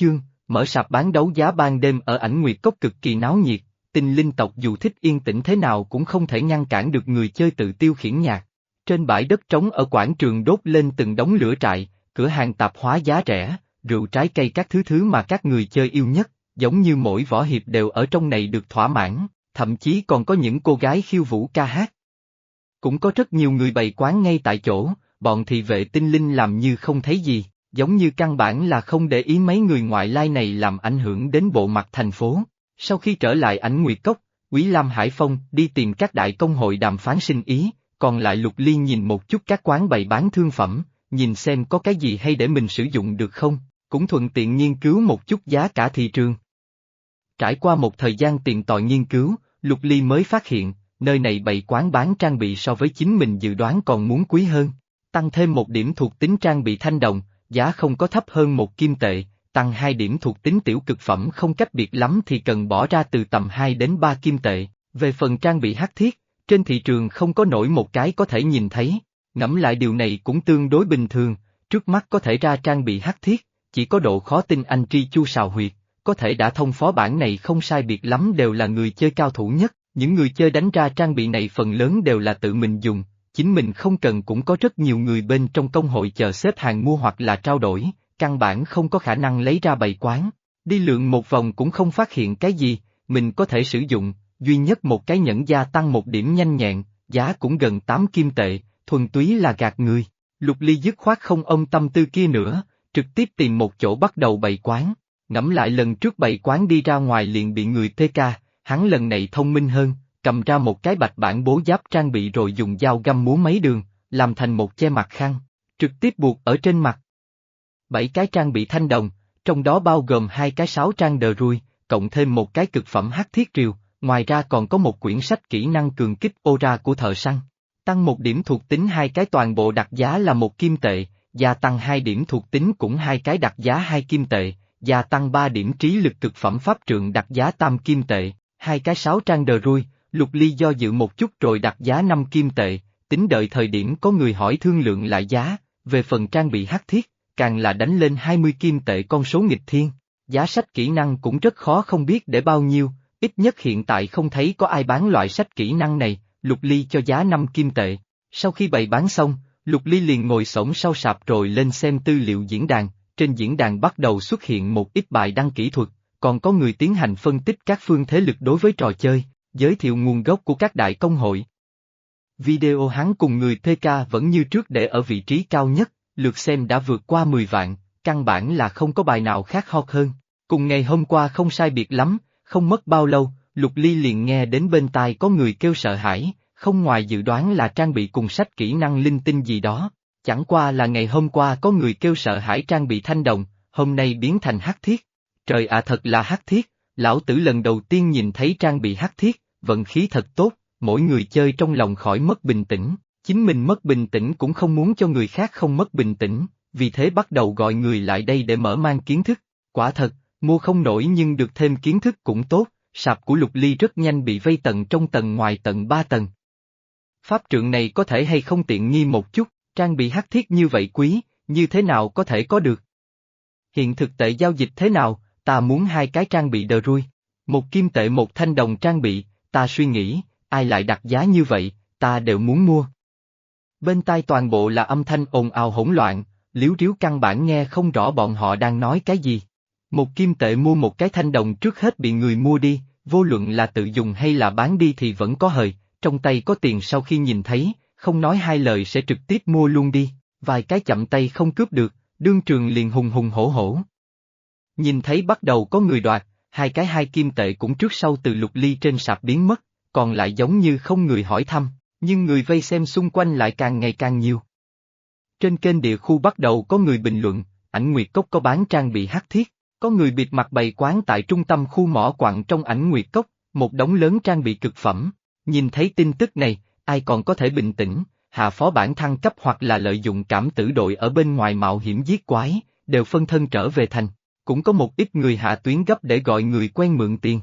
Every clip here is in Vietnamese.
chương, mở sạp bán đấu giá ban đêm ở ảnh nguyệt cốc cực kỳ náo nhiệt, tinh linh tộc dù thích yên tĩnh thế nào cũng không thể ngăn cản được người chơi tự tiêu khiển nhạc. Trên bãi đất trống ở quảng trường đốt lên từng đống lửa trại, cửa hàng tạp hóa giá rẻ, rượu trái cây các thứ thứ mà các người chơi yêu nhất, giống như mỗi võ hiệp đều ở trong này được thỏa mãn, thậm chí còn có những cô gái khiêu vũ ca hát. Cũng có rất nhiều người bày quán ngay tại chỗ, bọn thị vệ tinh linh làm như không thấy gì, giống như căn bản là không để ý mấy người ngoại lai này làm ảnh hưởng đến bộ mặt thành phố. Sau khi trở lại ảnh Nguyệt Cốc, Quý Lam Hải Phong đi tìm các đại công hội đàm phán sinh ý, còn lại Lục Ly nhìn một chút các quán bày bán thương phẩm, nhìn xem có cái gì hay để mình sử dụng được không, cũng thuận tiện nghiên cứu một chút giá cả thị trường. Trải qua một thời gian tiện tòi nghiên cứu, Lục Ly mới phát hiện, nơi này bày quán bán trang bị so với chính mình dự đoán còn muốn quý hơn. Tăng thêm một điểm thuộc tính trang bị thanh đồng, giá không có thấp hơn một kim tệ, tăng hai điểm thuộc tính tiểu cực phẩm không cách biệt lắm thì cần bỏ ra từ tầm 2 đến 3 kim tệ. Về phần trang bị hắc thiết, trên thị trường không có nổi một cái có thể nhìn thấy. Ngẫm lại điều này cũng tương đối bình thường, trước mắt có thể ra trang bị hắc thiết, chỉ có độ khó tin anh tri chu sào huyệt, có thể đã thông phó bản này không sai biệt lắm đều là người chơi cao thủ nhất, những người chơi đánh ra trang bị này phần lớn đều là tự mình dùng, chính mình không cần cũng có rất nhiều người bên trong công hội chờ xếp hàng mua hoặc là trao đổi, căn bản không có khả năng lấy ra bày quán. Đi lượn một vòng cũng không phát hiện cái gì, mình có thể sử dụng, duy nhất một cái nhẫn gia tăng một điểm nhanh nhẹn, giá cũng gần 8 kim tệ, thuần túy là gạt người. Lục ly dứt khoát không ông tâm tư kia nữa, trực tiếp tìm một chỗ bắt đầu bày quán. Ngẫm lại lần trước bày quán đi ra ngoài liền bị người PK, hắn lần này thông minh hơn, cầm ra một cái bạch bản bố giáp trang bị rồi dùng dao găm múa mấy đường, làm thành một che mặt khăn, trực tiếp buộc ở trên mặt. Bảy cái trang bị thanh đồng, trong đó bao gồm hai cái sáu trang đờ rui, cộng thêm một cái cực phẩm hắc thiết triều, ngoài ra còn có một quyển sách kỹ năng cường kích ô ra của thợ săn. Tăng một điểm thuộc tính hai cái toàn bộ đặt giá là một kim tệ, gia tăng hai điểm thuộc tính cũng hai cái đặt giá hai kim tệ, gia tăng ba điểm trí lực cực phẩm pháp trượng đặt giá tam kim tệ, hai cái sáu trang đờ rui, Lục Ly do dự một chút rồi đặt giá 5 kim tệ, tính đợi thời điểm có người hỏi thương lượng lại giá, về phần trang bị hắc thiết, càng là đánh lên 20 kim tệ con số nghịch thiên. Giá sách kỹ năng cũng rất khó không biết để bao nhiêu, ít nhất hiện tại không thấy có ai bán loại sách kỹ năng này, Lục Ly cho giá 5 kim tệ. Sau khi bày bán xong, Lục Ly liền ngồi sổng sau sạp rồi lên xem tư liệu diễn đàn, trên diễn đàn bắt đầu xuất hiện một ít bài đăng kỹ thuật, còn có người tiến hành phân tích các phương thế lực đối với trò chơi, giới thiệu nguồn gốc của các đại công hội. Video hắn cùng người TK vẫn như trước để ở vị trí cao nhất, lượt xem đã vượt qua 10 vạn, căn bản là không có bài nào khác hot hơn. Cùng ngày hôm qua không sai biệt lắm, không mất bao lâu, Lục Ly liền nghe đến bên tai có người kêu sợ hãi, không ngoài dự đoán là trang bị cùng sách kỹ năng linh tinh gì đó. Chẳng qua là ngày hôm qua có người kêu sợ hãi trang bị thanh đồng, hôm nay biến thành hắc thiết. Trời ạ thật là hắc thiết, lão tử lần đầu tiên nhìn thấy trang bị hắc thiết, vận khí thật tốt, mỗi người chơi trong lòng khỏi mất bình tĩnh, chính mình mất bình tĩnh cũng không muốn cho người khác không mất bình tĩnh, vì thế bắt đầu gọi người lại đây để mở mang kiến thức, quả thật, mua không nổi nhưng được thêm kiến thức cũng tốt, sạp của lục ly rất nhanh bị vây tận trong tầng ngoài tận ba tầng. Pháp trượng này có thể hay không tiện nghi một chút, trang bị hắc thiết như vậy quý, như thế nào có thể có được? Hiện thực tệ giao dịch thế nào, ta muốn hai cái trang bị đờ rui. Một kim tệ một thanh đồng trang bị, ta suy nghĩ, ai lại đặt giá như vậy, ta đều muốn mua. Bên tai toàn bộ là âm thanh ồn ào hỗn loạn, liếu riếu căn bản nghe không rõ bọn họ đang nói cái gì. Một kim tệ mua một cái thanh đồng trước hết bị người mua đi, vô luận là tự dùng hay là bán đi thì vẫn có hời, trong tay có tiền sau khi nhìn thấy, không nói hai lời sẽ trực tiếp mua luôn đi, vài cái chậm tay không cướp được, đương trường liền hùng hùng hổ hổ. Nhìn thấy bắt đầu có người đoạt, hai cái hai kim tệ cũng trước sau từ lục ly trên sạp biến mất, còn lại giống như không người hỏi thăm, nhưng người vây xem xung quanh lại càng ngày càng nhiều. Trên kênh địa khu bắt đầu có người bình luận, ảnh Nguyệt Cốc có bán trang bị hắc thiết, có người bịt mặt bày quán tại trung tâm khu mỏ quặng trong ảnh Nguyệt Cốc, một đống lớn trang bị cực phẩm. Nhìn thấy tin tức này, ai còn có thể bình tĩnh, hạ phó bản thăng cấp hoặc là lợi dụng cảm tử đội ở bên ngoài mạo hiểm giết quái, đều phân thân trở về thành cũng có một ít người hạ tuyến gấp để gọi người quen mượn tiền.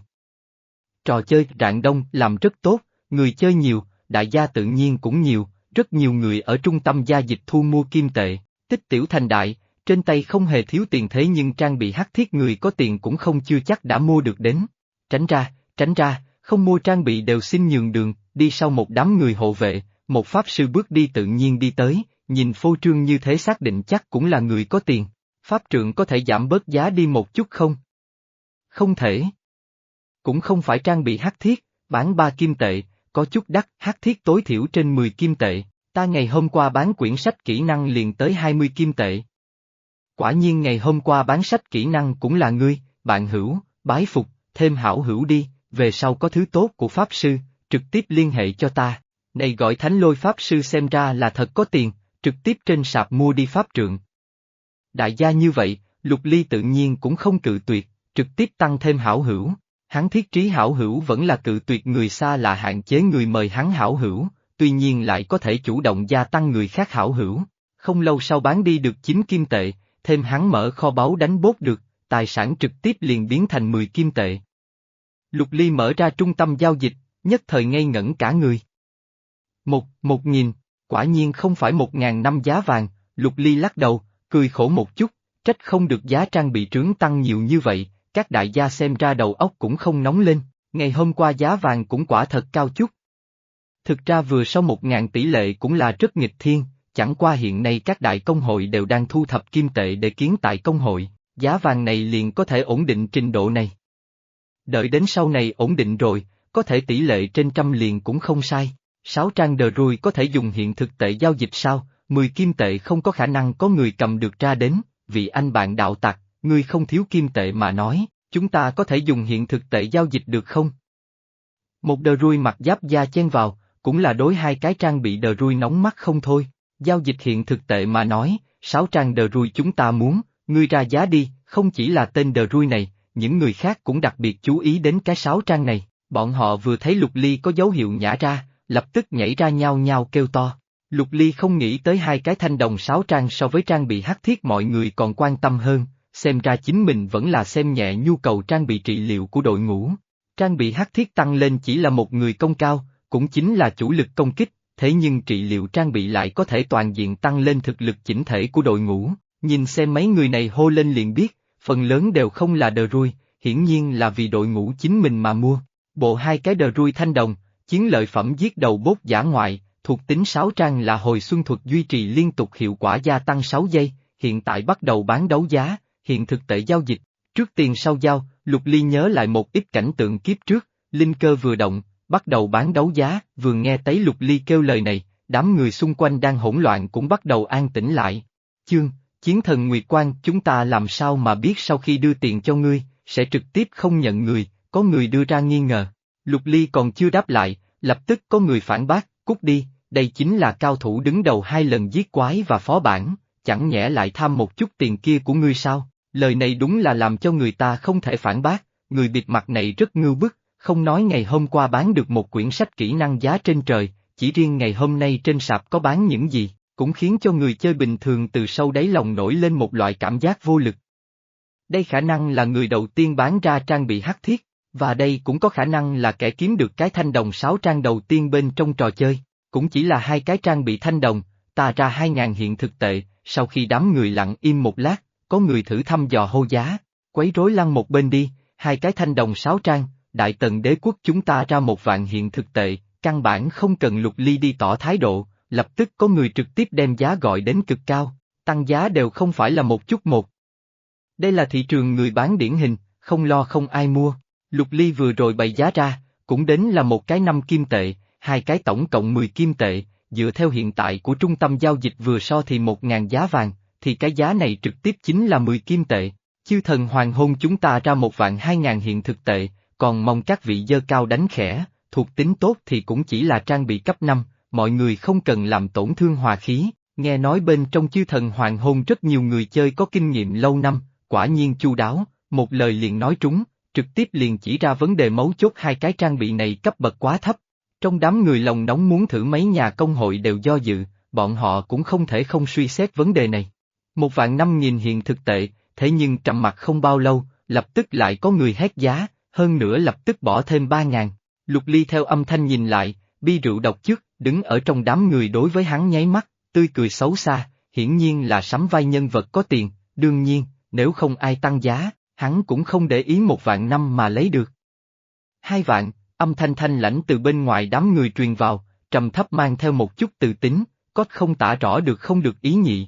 Trò chơi rạng đông làm rất tốt, người chơi nhiều, đại gia tự nhiên cũng nhiều, rất nhiều người ở trung tâm gia dịch thu mua kim tệ, tích tiểu thành đại, Trên tay không hề thiếu tiền thế nhưng trang bị hắc thiết người có tiền cũng không chưa chắc đã mua được đến. Tránh ra, tránh ra, không mua trang bị đều xin nhường đường, đi sau một đám người hộ vệ, một pháp sư bước đi tự nhiên đi tới, nhìn phô trương như thế xác định chắc cũng là người có tiền. Pháp trượng có thể giảm bớt giá đi một chút không? Không thể. Cũng không phải trang bị hắc thiết, bán ba kim tệ, có chút đắt, hắc thiết tối thiểu trên 10 kim tệ, ta ngày hôm qua bán quyển sách kỹ năng liền tới 20 kim tệ. Quả nhiên ngày hôm qua bán sách kỹ năng cũng là ngươi, bạn hữu, bái phục, thêm hảo hữu đi, về sau có thứ tốt của Pháp Sư, trực tiếp liên hệ cho ta. Này gọi thánh lôi Pháp Sư xem ra là thật có tiền, trực tiếp trên sạp mua đi Pháp trượng. Đại gia như vậy, Lục Ly tự nhiên cũng không cự tuyệt, trực tiếp tăng thêm hảo hữu. Hắn thiết trí hảo hữu vẫn là cự tuyệt người xa là hạn chế người mời hắn hảo hữu, tuy nhiên lại có thể chủ động gia tăng người khác hảo hữu. Không lâu sau bán đi được 9 kim tệ, thêm hắn mở kho báu đánh bốt được, tài sản trực tiếp liền biến thành 10 kim tệ. Lục Ly mở ra trung tâm giao dịch, nhất thời ngây ngẩn cả người. Một, một nghìn, quả nhiên không phải một ngàn năm giá vàng, Lục Ly lắc đầu, cười khổ một chút, trách không được giá trang bị trướng tăng nhiều như vậy, các đại gia xem ra đầu óc cũng không nóng lên, ngày hôm qua giá vàng cũng quả thật cao chút. Thực ra vừa sau một ngàn tỷ lệ cũng là rất nghịch thiên, chẳng qua hiện nay các đại công hội đều đang thu thập kim tệ để kiến tại công hội, giá vàng này liền có thể ổn định trình độ này. Đợi đến sau này ổn định rồi, có thể tỷ lệ trên trăm liền cũng không sai. Sáu trang đờ rui có thể dùng hiện thực tệ giao dịch sao, mười kim tệ không có khả năng có người cầm được ra đến, vì anh bạn đạo tặc, ngươi không thiếu kim tệ mà nói, chúng ta có thể dùng hiện thực tệ giao dịch được không? Một đờ rui mặc giáp da chen vào, cũng là đối hai cái trang bị đờ rui nóng mắt không thôi, giao dịch hiện thực tệ mà nói, sáu trang đờ rui chúng ta muốn, ngươi ra giá đi, không chỉ là tên đờ rui này, những người khác cũng đặc biệt chú ý đến cái sáu trang này, bọn họ vừa thấy Lục Ly có dấu hiệu nhả ra, lập tức nhảy ra nhau nhau kêu to. Lục Ly không nghĩ tới hai cái thanh đồng sáu trang so với trang bị hắc thiết mọi người còn quan tâm hơn, xem ra chính mình vẫn là xem nhẹ nhu cầu trang bị trị liệu của đội ngũ. Trang bị hắc thiết tăng lên chỉ là một người công cao, cũng chính là chủ lực công kích, thế nhưng trị liệu trang bị lại có thể toàn diện tăng lên thực lực chỉnh thể của đội ngũ. Nhìn xem mấy người này hô lên liền biết, phần lớn đều không là đờ rui, hiển nhiên là vì đội ngũ chính mình mà mua. Bộ hai cái đờ rui thanh đồng, chiến lợi phẩm giết đầu bốt giả ngoại, thuộc tính 6 trang là hồi xuân thuật duy trì liên tục hiệu quả gia tăng 6 giây, hiện tại bắt đầu bán đấu giá, hiện thực tệ giao dịch. Trước tiền sau giao, Lục Ly nhớ lại một ít cảnh tượng kiếp trước, linh cơ vừa động, bắt đầu bán đấu giá, vừa nghe thấy Lục Ly kêu lời này, đám người xung quanh đang hỗn loạn cũng bắt đầu an tĩnh lại. Chương, chiến thần Nguyệt Quang chúng ta làm sao mà biết sau khi đưa tiền cho ngươi, sẽ trực tiếp không nhận người, có người đưa ra nghi ngờ. Lục Ly còn chưa đáp lại, lập tức có người phản bác, cút đi, đây chính là cao thủ đứng đầu hai lần giết quái và phó bản, chẳng nhẽ lại tham một chút tiền kia của ngươi sao? Lời này đúng là làm cho người ta không thể phản bác, người bịt mặt này rất ngưu bức, không nói ngày hôm qua bán được một quyển sách kỹ năng giá trên trời, chỉ riêng ngày hôm nay trên sạp có bán những gì, cũng khiến cho người chơi bình thường từ sâu đáy lòng nổi lên một loại cảm giác vô lực. Đây khả năng là người đầu tiên bán ra trang bị hắc thiết, và đây cũng có khả năng là kẻ kiếm được cái thanh đồng sáu trang đầu tiên bên trong trò chơi, cũng chỉ là hai cái trang bị thanh đồng, ta ra hai ngàn hiện thực tệ, sau khi đám người lặng im một lát, có người thử thăm dò hô giá, quấy rối lăn một bên đi, hai cái thanh đồng sáu trang, đại tần đế quốc chúng ta ra một vạn hiện thực tệ, căn bản không cần lục ly đi tỏ thái độ, lập tức có người trực tiếp đem giá gọi đến cực cao, tăng giá đều không phải là một chút một. Đây là thị trường người bán điển hình, không lo không ai mua. Lục Ly vừa rồi bày giá ra, cũng đến là một cái năm kim tệ, hai cái tổng cộng 10 kim tệ, dựa theo hiện tại của trung tâm giao dịch vừa so thì một ngàn giá vàng, thì cái giá này trực tiếp chính là 10 kim tệ. Chư thần hoàng hôn chúng ta ra một vạn hai ngàn hiện thực tệ, còn mong các vị dơ cao đánh khẽ, thuộc tính tốt thì cũng chỉ là trang bị cấp 5, mọi người không cần làm tổn thương hòa khí, nghe nói bên trong chư thần hoàng hôn rất nhiều người chơi có kinh nghiệm lâu năm, quả nhiên chu đáo, một lời liền nói trúng, trực tiếp liền chỉ ra vấn đề mấu chốt hai cái trang bị này cấp bậc quá thấp. Trong đám người lòng nóng muốn thử mấy nhà công hội đều do dự, bọn họ cũng không thể không suy xét vấn đề này. Một vạn năm nghìn hiện thực tệ, thế nhưng trầm mặt không bao lâu, lập tức lại có người hét giá, hơn nữa lập tức bỏ thêm ba ngàn. Lục ly theo âm thanh nhìn lại, bi rượu độc trước, đứng ở trong đám người đối với hắn nháy mắt, tươi cười xấu xa, hiển nhiên là sắm vai nhân vật có tiền, đương nhiên, nếu không ai tăng giá, hắn cũng không để ý một vạn năm mà lấy được. Hai vạn, âm thanh thanh lãnh từ bên ngoài đám người truyền vào, trầm thấp mang theo một chút từ tính, có không tả rõ được không được ý nhị.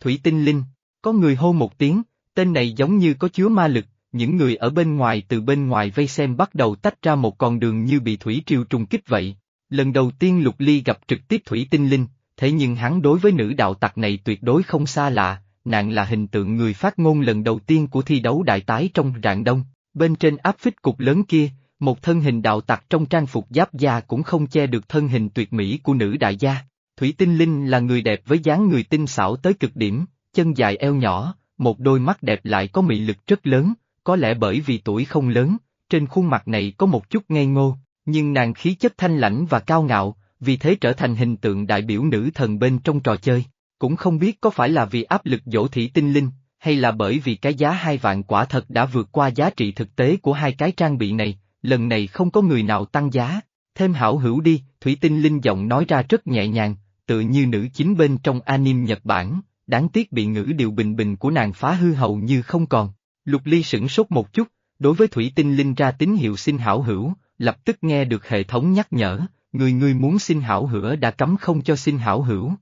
Thủy tinh linh, có người hô một tiếng, tên này giống như có chứa ma lực, những người ở bên ngoài từ bên ngoài vây xem bắt đầu tách ra một con đường như bị thủy triều trùng kích vậy. Lần đầu tiên Lục Ly gặp trực tiếp thủy tinh linh, thế nhưng hắn đối với nữ đạo tặc này tuyệt đối không xa lạ, nạn là hình tượng người phát ngôn lần đầu tiên của thi đấu đại tái trong rạng đông, bên trên áp phích cục lớn kia, một thân hình đạo tặc trong trang phục giáp da cũng không che được thân hình tuyệt mỹ của nữ đại gia. Thủy Tinh Linh là người đẹp với dáng người tinh xảo tới cực điểm, chân dài eo nhỏ, một đôi mắt đẹp lại có mị lực rất lớn, có lẽ bởi vì tuổi không lớn, trên khuôn mặt này có một chút ngây ngô, nhưng nàng khí chất thanh lãnh và cao ngạo, vì thế trở thành hình tượng đại biểu nữ thần bên trong trò chơi. Cũng không biết có phải là vì áp lực dỗ thị tinh linh, hay là bởi vì cái giá hai vạn quả thật đã vượt qua giá trị thực tế của hai cái trang bị này, lần này không có người nào tăng giá, thêm hảo hữu đi, Thủy Tinh Linh giọng nói ra rất nhẹ nhàng, tự như nữ chính bên trong anime Nhật Bản, đáng tiếc bị ngữ điệu bình bình của nàng phá hư hầu như không còn. Lục Ly sửng sốt một chút, đối với Thủy Tinh Linh ra tín hiệu xin hảo hữu, lập tức nghe được hệ thống nhắc nhở, người người muốn xin hảo hữu đã cấm không cho xin hảo hữu.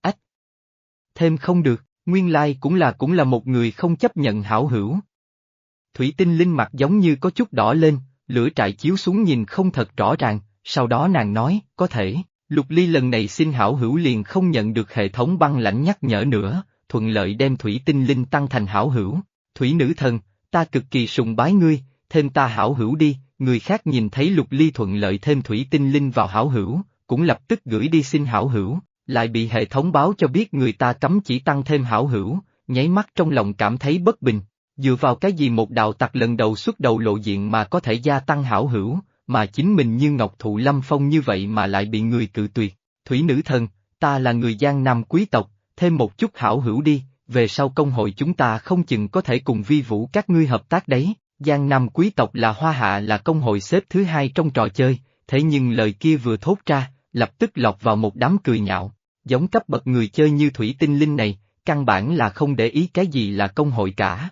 Ách! Thêm không được, nguyên lai like cũng là cũng là một người không chấp nhận hảo hữu. Thủy tinh linh mặt giống như có chút đỏ lên, lửa trại chiếu xuống nhìn không thật rõ ràng, sau đó nàng nói, có thể, lục ly lần này xin hảo hữu liền không nhận được hệ thống băng lãnh nhắc nhở nữa, thuận lợi đem thủy tinh linh tăng thành hảo hữu, thủy nữ thần, ta cực kỳ sùng bái ngươi, thêm ta hảo hữu đi, người khác nhìn thấy lục ly thuận lợi thêm thủy tinh linh vào hảo hữu, cũng lập tức gửi đi xin hảo hữu, lại bị hệ thống báo cho biết người ta cấm chỉ tăng thêm hảo hữu, nháy mắt trong lòng cảm thấy bất bình. Dựa vào cái gì một đạo tặc lần đầu xuất đầu lộ diện mà có thể gia tăng hảo hữu, mà chính mình như Ngọc Thụ Lâm Phong như vậy mà lại bị người cự tuyệt. Thủy nữ thần, ta là người Giang Nam quý tộc, thêm một chút hảo hữu đi, về sau công hội chúng ta không chừng có thể cùng vi vũ các ngươi hợp tác đấy. Giang Nam quý tộc là Hoa Hạ là công hội xếp thứ hai trong trò chơi, thế nhưng lời kia vừa thốt ra, lập tức lọt vào một đám cười nhạo. Giống cấp bậc người chơi như Thủy Tinh Linh này, căn bản là không để ý cái gì là công hội cả.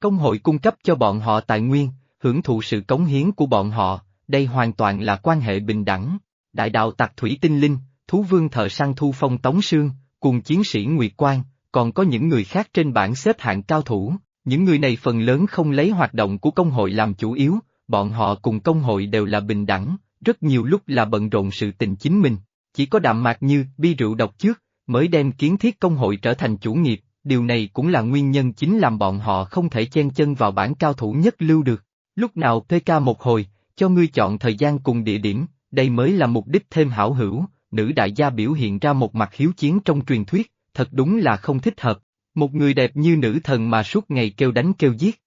Công hội cung cấp cho bọn họ tài nguyên, hưởng thụ sự cống hiến của bọn họ, đây hoàn toàn là quan hệ bình đẳng. Đại đạo Tạc thủy tinh linh, thú vương thợ săn thu phong tống sương, cùng chiến sĩ Nguyệt Quang, còn có những người khác trên bảng xếp hạng cao thủ, những người này phần lớn không lấy hoạt động của công hội làm chủ yếu, bọn họ cùng công hội đều là bình đẳng, rất nhiều lúc là bận rộn sự tình chính mình, chỉ có đạm mạc như bi rượu độc trước, mới đem kiến thiết công hội trở thành chủ nghiệp, điều này cũng là nguyên nhân chính làm bọn họ không thể chen chân vào bản cao thủ nhất lưu được. Lúc nào PK một hồi, cho ngươi chọn thời gian cùng địa điểm, đây mới là mục đích thêm hảo hữu, nữ đại gia biểu hiện ra một mặt hiếu chiến trong truyền thuyết, thật đúng là không thích hợp, một người đẹp như nữ thần mà suốt ngày kêu đánh kêu giết.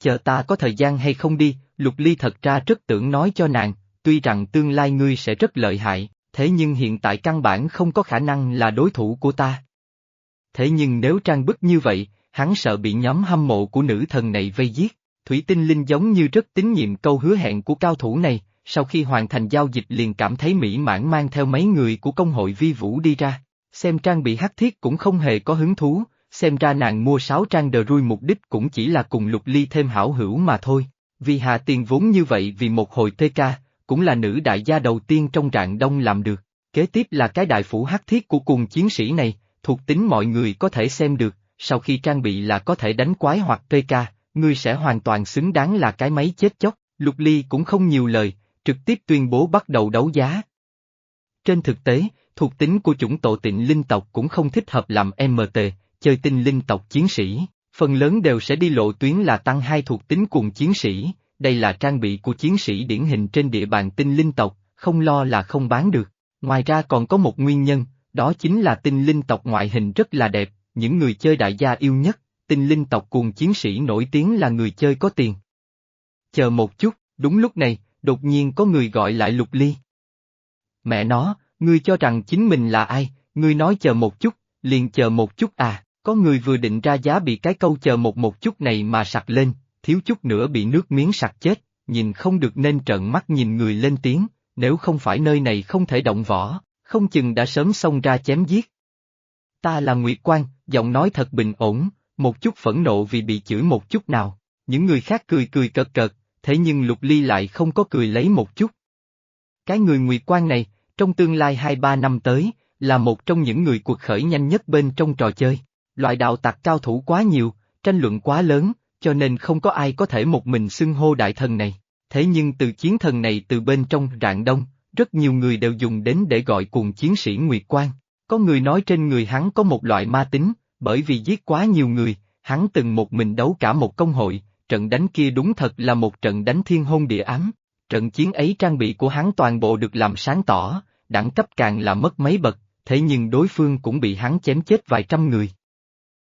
Chờ ta có thời gian hay không đi, Lục Ly thật ra rất tưởng nói cho nàng, tuy rằng tương lai ngươi sẽ rất lợi hại, thế nhưng hiện tại căn bản không có khả năng là đối thủ của ta thế nhưng nếu trang bức như vậy, hắn sợ bị nhóm hâm mộ của nữ thần này vây giết. Thủy tinh linh giống như rất tín nhiệm câu hứa hẹn của cao thủ này, sau khi hoàn thành giao dịch liền cảm thấy mỹ mãn mang theo mấy người của công hội vi vũ đi ra. Xem trang bị hắc thiết cũng không hề có hứng thú, xem ra nàng mua sáu trang đờ rui mục đích cũng chỉ là cùng lục ly thêm hảo hữu mà thôi. Vì hạ tiền vốn như vậy vì một hồi TK, cũng là nữ đại gia đầu tiên trong rạng đông làm được. Kế tiếp là cái đại phủ hắc thiết của cùng chiến sĩ này, thuộc tính mọi người có thể xem được, sau khi trang bị là có thể đánh quái hoặc PK, ngươi sẽ hoàn toàn xứng đáng là cái máy chết chóc, Lục Ly cũng không nhiều lời, trực tiếp tuyên bố bắt đầu đấu giá. Trên thực tế, thuộc tính của chủng tổ tịnh linh tộc cũng không thích hợp làm MT, chơi tinh linh tộc chiến sĩ, phần lớn đều sẽ đi lộ tuyến là tăng hai thuộc tính cùng chiến sĩ, đây là trang bị của chiến sĩ điển hình trên địa bàn tinh linh tộc, không lo là không bán được. Ngoài ra còn có một nguyên nhân, đó chính là tinh linh tộc ngoại hình rất là đẹp, những người chơi đại gia yêu nhất, tinh linh tộc cùng chiến sĩ nổi tiếng là người chơi có tiền. Chờ một chút, đúng lúc này, đột nhiên có người gọi lại Lục Ly. Mẹ nó, ngươi cho rằng chính mình là ai, ngươi nói chờ một chút, liền chờ một chút à, có người vừa định ra giá bị cái câu chờ một một chút này mà sặc lên, thiếu chút nữa bị nước miếng sặc chết, nhìn không được nên trợn mắt nhìn người lên tiếng, nếu không phải nơi này không thể động võ, không chừng đã sớm xông ra chém giết. Ta là Nguyệt Quang, giọng nói thật bình ổn, một chút phẫn nộ vì bị chửi một chút nào. Những người khác cười cười cợt cợt, thế nhưng Lục Ly lại không có cười lấy một chút. Cái người nguyệt quan này, trong tương lai 2-3 năm tới, là một trong những người cuộc khởi nhanh nhất bên trong trò chơi. Loại đạo tặc cao thủ quá nhiều, tranh luận quá lớn, cho nên không có ai có thể một mình xưng hô đại thần này. Thế nhưng từ chiến thần này từ bên trong rạng đông, rất nhiều người đều dùng đến để gọi cùng chiến sĩ Nguyệt Quan. Có người nói trên người hắn có một loại ma tính, bởi vì giết quá nhiều người, hắn từng một mình đấu cả một công hội, trận đánh kia đúng thật là một trận đánh thiên hôn địa ám. Trận chiến ấy trang bị của hắn toàn bộ được làm sáng tỏ, đẳng cấp càng là mất mấy bậc, thế nhưng đối phương cũng bị hắn chém chết vài trăm người.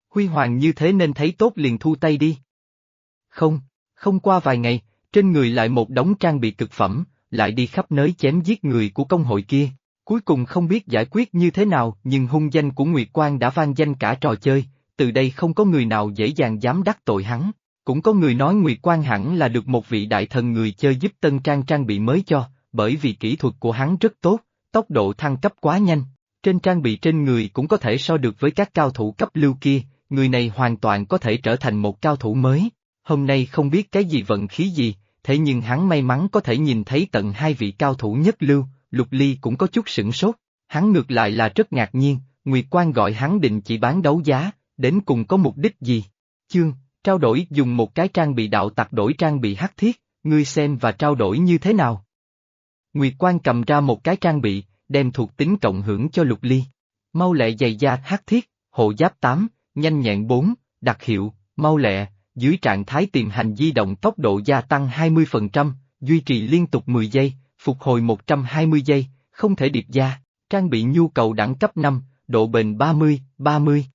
Huy hoàng như thế nên thấy tốt liền thu tay đi. Không, không qua vài ngày, trên người lại một đống trang bị cực phẩm, lại đi khắp nơi chém giết người của công hội kia. Cuối cùng không biết giải quyết như thế nào nhưng hung danh của Nguyệt Quang đã vang danh cả trò chơi, từ đây không có người nào dễ dàng dám đắc tội hắn. Cũng có người nói Nguyệt Quang hẳn là được một vị đại thần người chơi giúp tân trang trang bị mới cho, bởi vì kỹ thuật của hắn rất tốt, tốc độ thăng cấp quá nhanh. Trên trang bị trên người cũng có thể so được với các cao thủ cấp lưu kia, người này hoàn toàn có thể trở thành một cao thủ mới. Hôm nay không biết cái gì vận khí gì, thế nhưng hắn may mắn có thể nhìn thấy tận hai vị cao thủ nhất lưu, Lục Ly cũng có chút sửng sốt, hắn ngược lại là rất ngạc nhiên, Nguyệt quang gọi hắn định chỉ bán đấu giá, đến cùng có mục đích gì? Chương, trao đổi dùng một cái trang bị đạo tặc đổi trang bị hắc thiết, ngươi xem và trao đổi như thế nào? Nguyệt quang cầm ra một cái trang bị, đem thuộc tính cộng hưởng cho Lục Ly. Mau lẹ dày da hắc thiết, hộ giáp 8, nhanh nhẹn 4, đặc hiệu, mau lẹ, dưới trạng thái tìm hành di động tốc độ gia tăng 20%, duy trì liên tục 10 giây, phục hồi 120 giây, không thể điệp gia, trang bị nhu cầu đẳng cấp 5, độ bền 30, 30.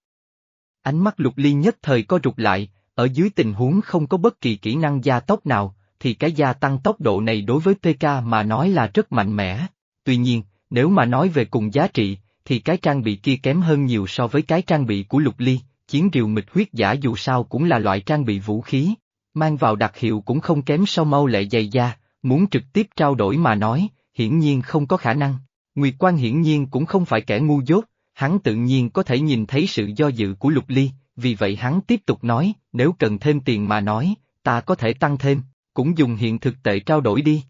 Ánh mắt lục ly nhất thời co rụt lại, ở dưới tình huống không có bất kỳ kỹ năng gia tốc nào, thì cái gia tăng tốc độ này đối với PK mà nói là rất mạnh mẽ. Tuy nhiên, nếu mà nói về cùng giá trị, thì cái trang bị kia kém hơn nhiều so với cái trang bị của lục ly, chiến rìu mịch huyết giả dù sao cũng là loại trang bị vũ khí, mang vào đặc hiệu cũng không kém sau mau lệ dày da, muốn trực tiếp trao đổi mà nói, hiển nhiên không có khả năng. Nguyệt Quan hiển nhiên cũng không phải kẻ ngu dốt, hắn tự nhiên có thể nhìn thấy sự do dự của Lục Ly, vì vậy hắn tiếp tục nói, nếu cần thêm tiền mà nói, ta có thể tăng thêm, cũng dùng hiện thực tệ trao đổi đi.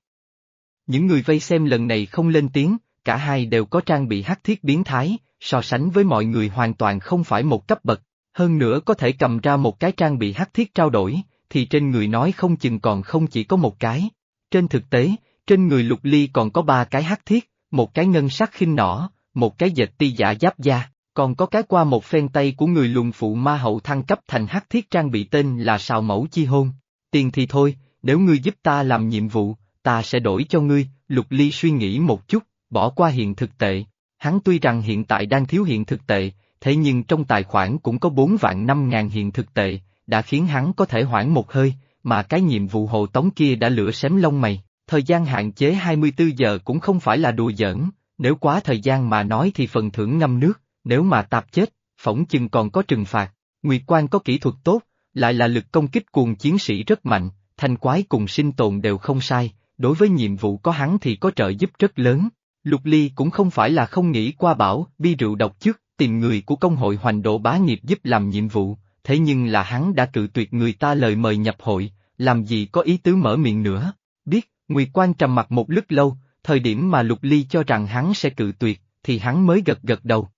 Những người vây xem lần này không lên tiếng, cả hai đều có trang bị hắc thiết biến thái, so sánh với mọi người hoàn toàn không phải một cấp bậc, hơn nữa có thể cầm ra một cái trang bị hắc thiết trao đổi, thì trên người nói không chừng còn không chỉ có một cái. Trên thực tế, trên người lục ly còn có ba cái hắc thiết, một cái ngân sắc khinh nỏ, một cái dệt ti giả giáp da, còn có cái qua một phen tay của người luồng phụ ma hậu thăng cấp thành hắc thiết trang bị tên là sào mẫu chi hôn. Tiền thì thôi, nếu ngươi giúp ta làm nhiệm vụ, ta sẽ đổi cho ngươi, lục ly suy nghĩ một chút, bỏ qua hiện thực tệ. Hắn tuy rằng hiện tại đang thiếu hiện thực tệ, thế nhưng trong tài khoản cũng có 4 vạn 5 ngàn hiện thực tệ, đã khiến hắn có thể hoãn một hơi, mà cái nhiệm vụ hộ tống kia đã lửa xém lông mày, thời gian hạn chế 24 giờ cũng không phải là đùa giỡn, nếu quá thời gian mà nói thì phần thưởng ngâm nước, nếu mà tạp chết, phỏng chừng còn có trừng phạt. Nguyệt Quan có kỹ thuật tốt, lại là lực công kích cuồng chiến sĩ rất mạnh, thanh quái cùng sinh tồn đều không sai, đối với nhiệm vụ có hắn thì có trợ giúp rất lớn. Lục Ly cũng không phải là không nghĩ qua bảo, bi rượu độc trước, tìm người của công hội hoành độ bá nghiệp giúp làm nhiệm vụ, thế nhưng là hắn đã cự tuyệt người ta lời mời nhập hội, làm gì có ý tứ mở miệng nữa. Biết, Nguyệt Quan trầm mặt một lúc lâu, thời điểm mà Lục Ly cho rằng hắn sẽ cự tuyệt, thì hắn mới gật gật đầu.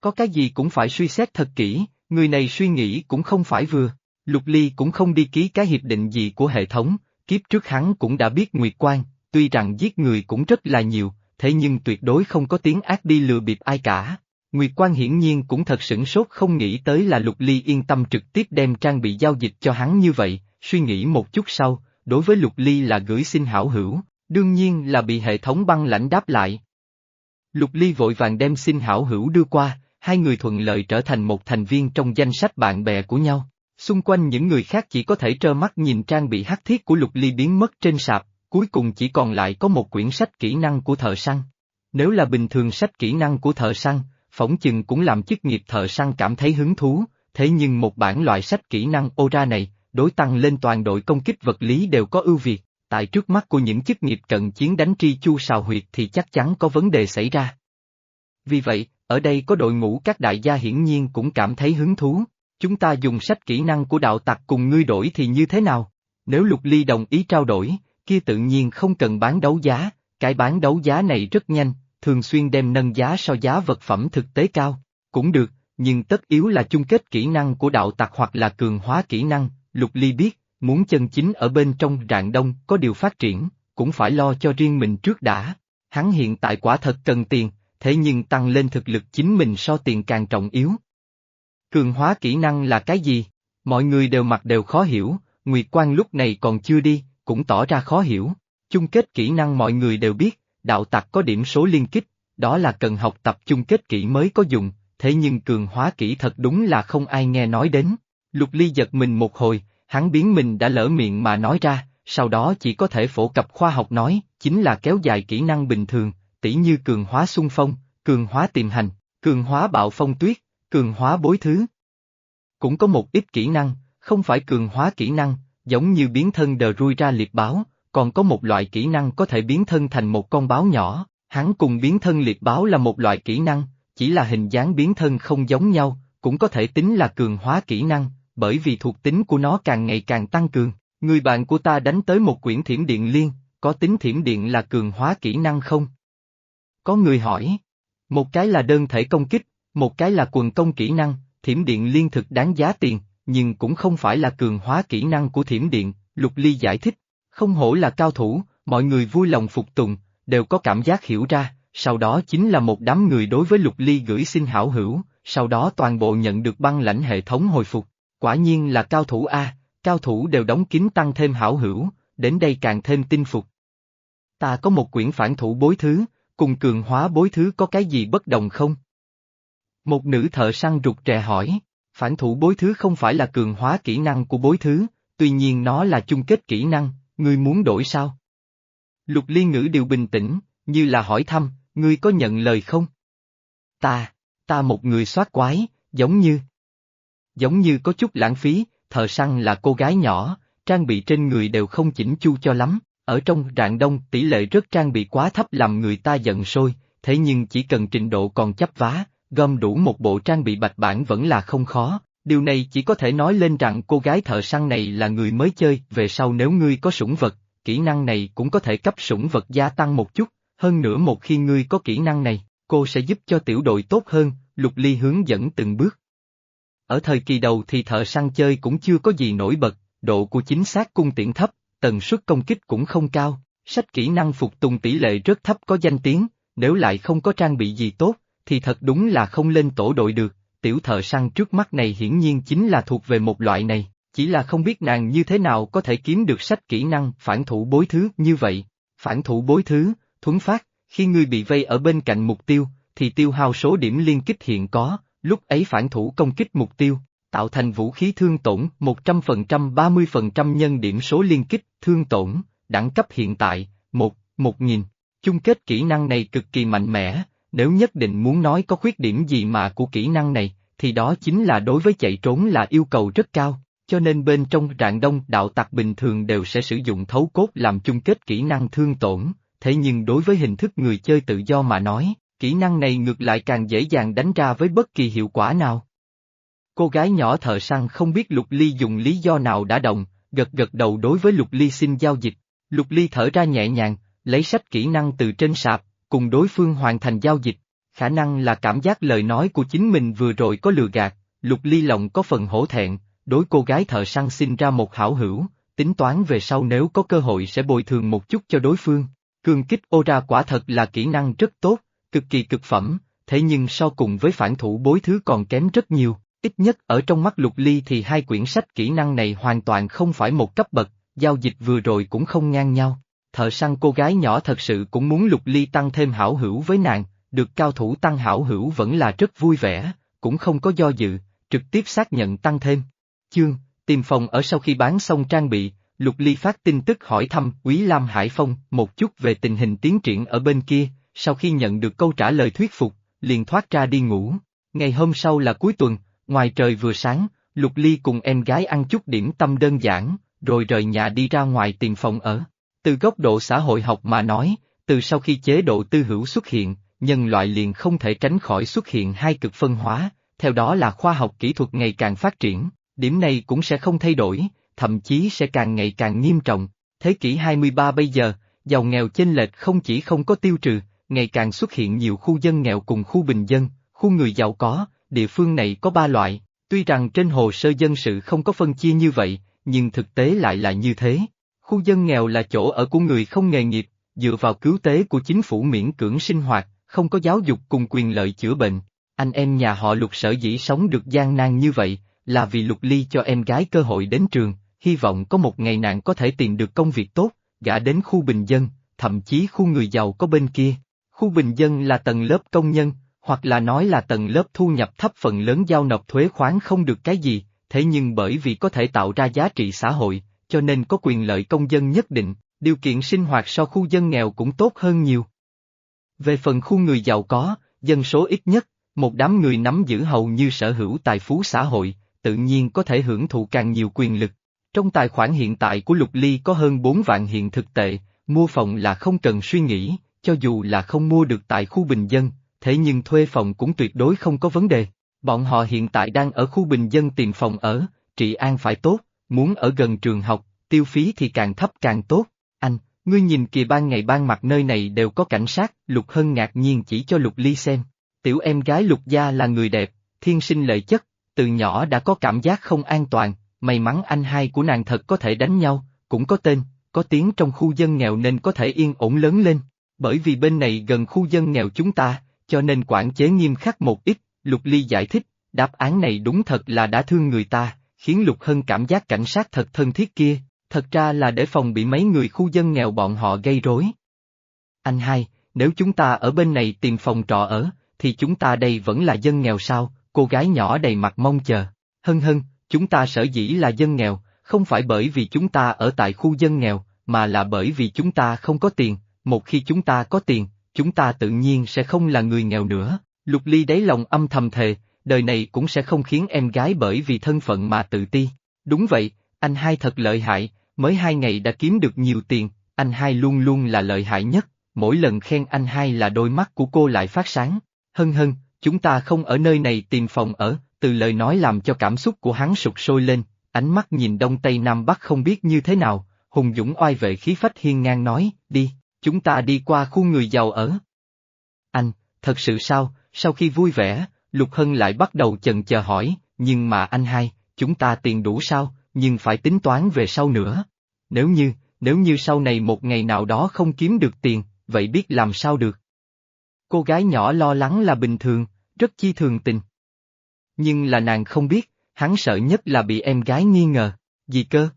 Có cái gì cũng phải suy xét thật kỹ, người này suy nghĩ cũng không phải vừa. Lục Ly cũng không đi ký cái hiệp định gì của hệ thống, kiếp trước hắn cũng đã biết Nguyệt Quan, tuy rằng giết người cũng rất là nhiều, thế nhưng tuyệt đối không có tiếng ác đi lừa bịp ai cả. Nguyệt Quan hiển nhiên cũng thật sửng sốt không nghĩ tới là Lục Ly yên tâm trực tiếp đem trang bị giao dịch cho hắn như vậy, suy nghĩ một chút sau, đối với Lục Ly là gửi xin hảo hữu, đương nhiên là bị hệ thống băng lãnh đáp lại. Lục Ly vội vàng đem xin hảo hữu đưa qua, hai người thuận lợi trở thành một thành viên trong danh sách bạn bè của nhau. Xung quanh những người khác chỉ có thể trơ mắt nhìn trang bị hắc thiết của Lục Ly biến mất trên sạp, cuối cùng chỉ còn lại có một quyển sách kỹ năng của thợ săn. Nếu là bình thường sách kỹ năng của thợ săn, phỏng chừng cũng làm chức nghiệp thợ săn cảm thấy hứng thú, thế nhưng một bản loại sách kỹ năng ô ra này, đối tăng lên toàn đội công kích vật lý đều có ưu việt, tại trước mắt của những chức nghiệp cận chiến đánh tri chu sào huyệt thì chắc chắn có vấn đề xảy ra. Vì vậy, ở đây có đội ngũ các đại gia hiển nhiên cũng cảm thấy hứng thú. Chúng ta dùng sách kỹ năng của đạo tặc cùng ngươi đổi thì như thế nào? Nếu Lục Ly đồng ý trao đổi, kia tự nhiên không cần bán đấu giá, cái bán đấu giá này rất nhanh, thường xuyên đem nâng giá so giá vật phẩm thực tế cao. Cũng được, nhưng tất yếu là chung kết kỹ năng của đạo tặc hoặc là cường hóa kỹ năng, Lục Ly biết, muốn chân chính ở bên trong rạng đông có điều phát triển, cũng phải lo cho riêng mình trước đã. Hắn hiện tại quả thật cần tiền, thế nhưng tăng lên thực lực chính mình so tiền càng trọng yếu. Cường hóa kỹ năng là cái gì? Mọi người đều mặc đều khó hiểu, Nguyệt quang lúc này còn chưa đi, cũng tỏ ra khó hiểu. Chung kết kỹ năng mọi người đều biết, đạo tặc có điểm số liên kích, đó là cần học tập chung kết kỹ mới có dùng, thế nhưng cường hóa kỹ thật đúng là không ai nghe nói đến. Lục Ly giật mình một hồi, hắn biến mình đã lỡ miệng mà nói ra, sau đó chỉ có thể phổ cập khoa học nói, chính là kéo dài kỹ năng bình thường, tỉ như cường hóa xung phong, cường hóa tiềm hành, cường hóa bạo phong tuyết, cường hóa bối thứ. Cũng có một ít kỹ năng, không phải cường hóa kỹ năng, giống như biến thân đờ rui ra liệt báo, còn có một loại kỹ năng có thể biến thân thành một con báo nhỏ, hắn cùng biến thân liệt báo là một loại kỹ năng, chỉ là hình dáng biến thân không giống nhau, cũng có thể tính là cường hóa kỹ năng, bởi vì thuộc tính của nó càng ngày càng tăng cường. Người bạn của ta đánh tới một quyển thiểm điện liên, có tính thiểm điện là cường hóa kỹ năng không? Có người hỏi. Một cái là đơn thể công kích, một cái là quần công kỹ năng, thiểm điện liên thực đáng giá tiền, nhưng cũng không phải là cường hóa kỹ năng của thiểm điện, Lục Ly giải thích. Không hổ là cao thủ, mọi người vui lòng phục tùng, đều có cảm giác hiểu ra, sau đó chính là một đám người đối với Lục Ly gửi xin hảo hữu, sau đó toàn bộ nhận được băng lãnh hệ thống hồi phục. Quả nhiên là cao thủ A, cao thủ đều đóng kín tăng thêm hảo hữu, đến đây càng thêm tin phục. Ta có một quyển phản thủ bối thứ, cùng cường hóa bối thứ có cái gì bất đồng không? Một nữ thợ săn rụt rè hỏi, phản thủ bối thứ không phải là cường hóa kỹ năng của bối thứ, tuy nhiên nó là chung kết kỹ năng, ngươi muốn đổi sao? Lục liên ngữ đều bình tĩnh, như là hỏi thăm, ngươi có nhận lời không? Ta, ta một người soát quái, giống như... Giống như có chút lãng phí, thợ săn là cô gái nhỏ, trang bị trên người đều không chỉnh chu cho lắm, ở trong rạng đông tỷ lệ rất trang bị quá thấp làm người ta giận sôi, thế nhưng chỉ cần trình độ còn chấp vá, gom đủ một bộ trang bị bạch bản vẫn là không khó. Điều này chỉ có thể nói lên rằng cô gái thợ săn này là người mới chơi, về sau nếu ngươi có sủng vật, kỹ năng này cũng có thể cấp sủng vật gia tăng một chút, hơn nữa một khi ngươi có kỹ năng này, cô sẽ giúp cho tiểu đội tốt hơn, Lục Ly hướng dẫn từng bước. Ở thời kỳ đầu thì thợ săn chơi cũng chưa có gì nổi bật, độ của chính xác cung tiễn thấp, tần suất công kích cũng không cao, sách kỹ năng phục tùng tỷ lệ rất thấp có danh tiếng, nếu lại không có trang bị gì tốt, thì thật đúng là không lên tổ đội được, tiểu thợ săn trước mắt này hiển nhiên chính là thuộc về một loại này, chỉ là không biết nàng như thế nào có thể kiếm được sách kỹ năng phản thủ bối thứ như vậy. Phản thủ bối thứ, thuấn phát, khi ngươi bị vây ở bên cạnh mục tiêu, thì tiêu hao số điểm liên kích hiện có, lúc ấy phản thủ công kích mục tiêu, tạo thành vũ khí thương tổn 100% 30% nhân điểm số liên kích, thương tổn, đẳng cấp hiện tại, 1, 1000. Chung kết kỹ năng này cực kỳ mạnh mẽ, nếu nhất định muốn nói có khuyết điểm gì mà của kỹ năng này, thì đó chính là đối với chạy trốn là yêu cầu rất cao, cho nên bên trong rạng đông đạo tặc bình thường đều sẽ sử dụng thấu cốt làm chung kết kỹ năng thương tổn, thế nhưng đối với hình thức người chơi tự do mà nói, kỹ năng này ngược lại càng dễ dàng đánh ra với bất kỳ hiệu quả nào. Cô gái nhỏ thợ săn không biết Lục Ly dùng lý do nào đã động, gật gật đầu đối với Lục Ly xin giao dịch. Lục Ly thở ra nhẹ nhàng, lấy sách kỹ năng từ trên sạp, cùng đối phương hoàn thành giao dịch. Khả năng là cảm giác lời nói của chính mình vừa rồi có lừa gạt, Lục Ly lộng có phần hổ thẹn, đối cô gái thợ săn sinh ra một hảo hữu, tính toán về sau nếu có cơ hội sẽ bồi thường một chút cho đối phương. Cương kích ô ra quả thật là kỹ năng rất tốt, cực kỳ cực phẩm, thế nhưng so cùng với phản thủ bối thứ còn kém rất nhiều. Ít nhất ở trong mắt lục ly thì hai quyển sách kỹ năng này hoàn toàn không phải một cấp bậc, giao dịch vừa rồi cũng không ngang nhau. Thợ săn cô gái nhỏ thật sự cũng muốn lục ly tăng thêm hảo hữu với nàng, được cao thủ tăng hảo hữu vẫn là rất vui vẻ, cũng không có do dự, trực tiếp xác nhận tăng thêm. Chương, tìm phòng ở sau khi bán xong trang bị, Lục Ly phát tin tức hỏi thăm Quý Lam Hải Phong một chút về tình hình tiến triển ở bên kia, sau khi nhận được câu trả lời thuyết phục, liền thoát ra đi ngủ. Ngày hôm sau là cuối tuần, ngoài trời vừa sáng, Lục Ly cùng em gái ăn chút điểm tâm đơn giản, rồi rời nhà đi ra ngoài tìm phòng ở. Từ góc độ xã hội học mà nói, từ sau khi chế độ tư hữu xuất hiện, nhân loại liền không thể tránh khỏi xuất hiện hai cực phân hóa, theo đó là khoa học kỹ thuật ngày càng phát triển, điểm này cũng sẽ không thay đổi, thậm chí sẽ càng ngày càng nghiêm trọng. Thế kỷ 23 bây giờ, giàu nghèo chênh lệch không chỉ không có tiêu trừ, ngày càng xuất hiện nhiều khu dân nghèo cùng khu bình dân, khu người giàu có, địa phương này có ba loại, tuy rằng trên hồ sơ dân sự không có phân chia như vậy, nhưng thực tế lại là như thế. Khu dân nghèo là chỗ ở của người không nghề nghiệp, dựa vào cứu tế của chính phủ miễn cưỡng sinh hoạt, không có giáo dục cùng quyền lợi chữa bệnh. Anh em nhà họ lục sở dĩ sống được gian nan như vậy, là vì lục ly cho em gái cơ hội đến trường, hy vọng có một ngày nàng có thể tìm được công việc tốt, gã đến khu bình dân, thậm chí khu người giàu có bên kia. Khu bình dân là tầng lớp công nhân, hoặc là nói là tầng lớp thu nhập thấp phần lớn giao nộp thuế khoán không được cái gì, thế nhưng bởi vì có thể tạo ra giá trị xã hội, cho nên có quyền lợi công dân nhất định, điều kiện sinh hoạt so khu dân nghèo cũng tốt hơn nhiều. Về phần khu người giàu có, dân số ít nhất, một đám người nắm giữ hầu như sở hữu tài phú xã hội, tự nhiên có thể hưởng thụ càng nhiều quyền lực. Trong tài khoản hiện tại của Lục Ly có hơn 4 vạn hiện thực tệ, mua phòng là không cần suy nghĩ, cho dù là không mua được tại khu bình dân, thế nhưng thuê phòng cũng tuyệt đối không có vấn đề. Bọn họ hiện tại đang ở khu bình dân tìm phòng ở, trị an phải tốt, muốn ở gần trường học, tiêu phí thì càng thấp càng tốt. Anh, ngươi nhìn kìa ban ngày ban mặt nơi này đều có cảnh sát, Lục Hân ngạc nhiên chỉ cho Lục Ly xem. Tiểu em gái Lục Gia là người đẹp, thiên sinh lợi chất, từ nhỏ đã có cảm giác không an toàn, may mắn anh hai của nàng thật có thể đánh nhau, cũng có tên, có tiếng trong khu dân nghèo nên có thể yên ổn lớn lên. Bởi vì bên này gần khu dân nghèo chúng ta, cho nên quản chế nghiêm khắc một ít, Lục Ly giải thích, đáp án này đúng thật là đã thương người ta, khiến Lục Hân cảm giác cảnh sát thật thân thiết kia, thật ra là để phòng bị mấy người khu dân nghèo bọn họ gây rối. Anh hai, nếu chúng ta ở bên này tìm phòng trọ ở, thì chúng ta đây vẫn là dân nghèo sao, cô gái nhỏ đầy mặt mong chờ. Hân hân, chúng ta sở dĩ là dân nghèo, không phải bởi vì chúng ta ở tại khu dân nghèo, mà là bởi vì chúng ta không có tiền, một khi chúng ta có tiền, chúng ta tự nhiên sẽ không là người nghèo nữa. Lục Ly đáy lòng âm thầm thề, đời này cũng sẽ không khiến em gái bởi vì thân phận mà tự ti. Đúng vậy, anh hai thật lợi hại, mới hai ngày đã kiếm được nhiều tiền, anh hai luôn luôn là lợi hại nhất, mỗi lần khen anh hai là đôi mắt của cô lại phát sáng. Hân hân, chúng ta không ở nơi này tìm phòng ở, từ lời nói làm cho cảm xúc của hắn sụt sôi lên, ánh mắt nhìn đông tây nam bắc không biết như thế nào, hùng dũng oai vệ khí phách hiên ngang nói, đi, chúng ta đi qua khu người giàu ở. Anh, thật sự sao, sau khi vui vẻ, Lục Hân lại bắt đầu chần chờ hỏi, nhưng mà anh hai, chúng ta tiền đủ sao, nhưng phải tính toán về sau nữa. Nếu như, nếu như sau này một ngày nào đó không kiếm được tiền, vậy biết làm sao được. Cô gái nhỏ lo lắng là bình thường, rất chi thường tình. Nhưng là nàng không biết, hắn sợ nhất là bị em gái nghi ngờ, gì cơ?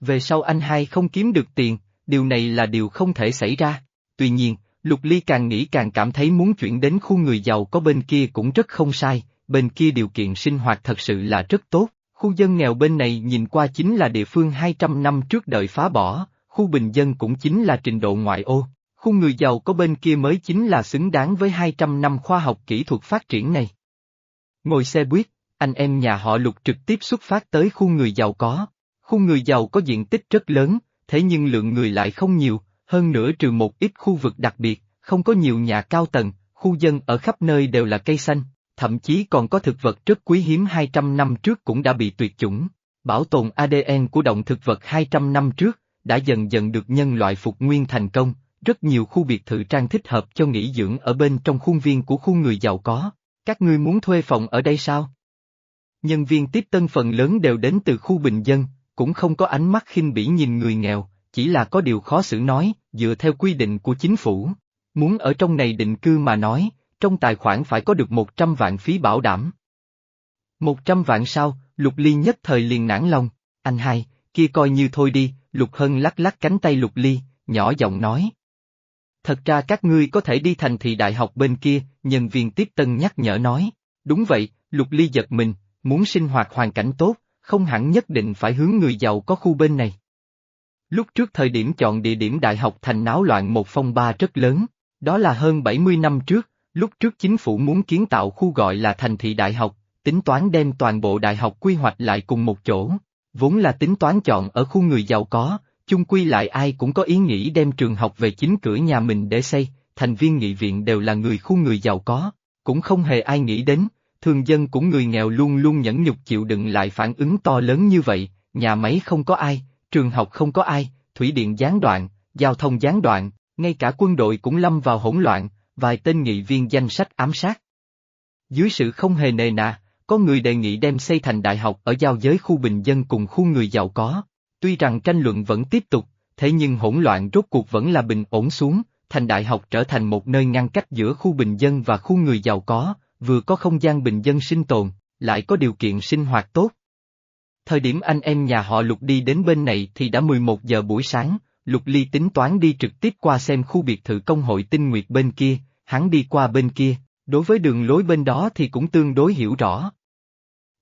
Về sau anh hai không kiếm được tiền, điều này là điều không thể xảy ra. Tuy nhiên, Lục Ly càng nghĩ càng cảm thấy muốn chuyển đến khu người giàu có bên kia cũng rất không sai, bên kia điều kiện sinh hoạt thật sự là rất tốt. Khu dân nghèo bên này nhìn qua chính là địa phương 200 năm trước đợi phá bỏ, khu bình dân cũng chính là trình độ ngoại ô, khu người giàu có bên kia mới chính là xứng đáng với 200 năm khoa học kỹ thuật phát triển này. Ngồi xe buýt, anh em nhà họ lục trực tiếp xuất phát tới khu người giàu có. Khu người giàu có diện tích rất lớn, thế nhưng lượng người lại không nhiều, hơn nữa trừ một ít khu vực đặc biệt, không có nhiều nhà cao tầng, khu dân ở khắp nơi đều là cây xanh, thậm chí còn có thực vật rất quý hiếm 200 năm trước cũng đã bị tuyệt chủng. Bảo tồn ADN của động thực vật 200 năm trước, đã dần dần được nhân loại phục nguyên thành công, rất nhiều khu biệt thự trang thích hợp cho nghỉ dưỡng ở bên trong khuôn viên của khu người giàu có. Các ngươi muốn thuê phòng ở đây sao? Nhân viên tiếp tân phần lớn đều đến từ khu bình dân, cũng không có ánh mắt khinh bỉ nhìn người nghèo, chỉ là có điều khó xử nói, dựa theo quy định của chính phủ. Muốn ở trong này định cư mà nói, trong tài khoản phải có được 100 vạn phí bảo đảm. 100 vạn sao, Lục Ly nhất thời liền nản lòng, anh hai, kia coi như thôi đi, Lục Hân lắc lắc cánh tay Lục Ly, nhỏ giọng nói. Thật ra các ngươi có thể đi thành thị đại học bên kia, nhân viên tiếp tân nhắc nhở nói. Đúng vậy, Lục Ly giật mình, muốn sinh hoạt hoàn cảnh tốt, không hẳn nhất định phải hướng người giàu có khu bên này. Lúc trước thời điểm chọn địa điểm đại học thành náo loạn một phong ba rất lớn, đó là hơn 70 năm trước, lúc trước chính phủ muốn kiến tạo khu gọi là thành thị đại học, tính toán đem toàn bộ đại học quy hoạch lại cùng một chỗ, vốn là tính toán chọn ở khu người giàu có, chung quy lại ai cũng có ý nghĩ đem trường học về chính cửa nhà mình để xây, thành viên nghị viện đều là người khu người giàu có, cũng không hề ai nghĩ đến, thường dân cũng người nghèo luôn luôn nhẫn nhục chịu đựng lại phản ứng to lớn như vậy, nhà máy không có ai, trường học không có ai, thủy điện gián đoạn, giao thông gián đoạn, ngay cả quân đội cũng lâm vào hỗn loạn, vài tên nghị viên danh sách ám sát. Dưới sự không hề nề nà, có người đề nghị đem xây thành đại học ở giao giới khu bình dân cùng khu người giàu có. Tuy rằng tranh luận vẫn tiếp tục, thế nhưng hỗn loạn rốt cuộc vẫn là bình ổn xuống, thành đại học trở thành một nơi ngăn cách giữa khu bình dân và khu người giàu có, vừa có không gian bình dân sinh tồn, lại có điều kiện sinh hoạt tốt. Thời điểm anh em nhà họ Lục đi đến bên này thì đã 11 giờ buổi sáng, Lục Ly tính toán đi trực tiếp qua xem khu biệt thự công hội tinh nguyệt bên kia, hắn đi qua bên kia, đối với đường lối bên đó thì cũng tương đối hiểu rõ.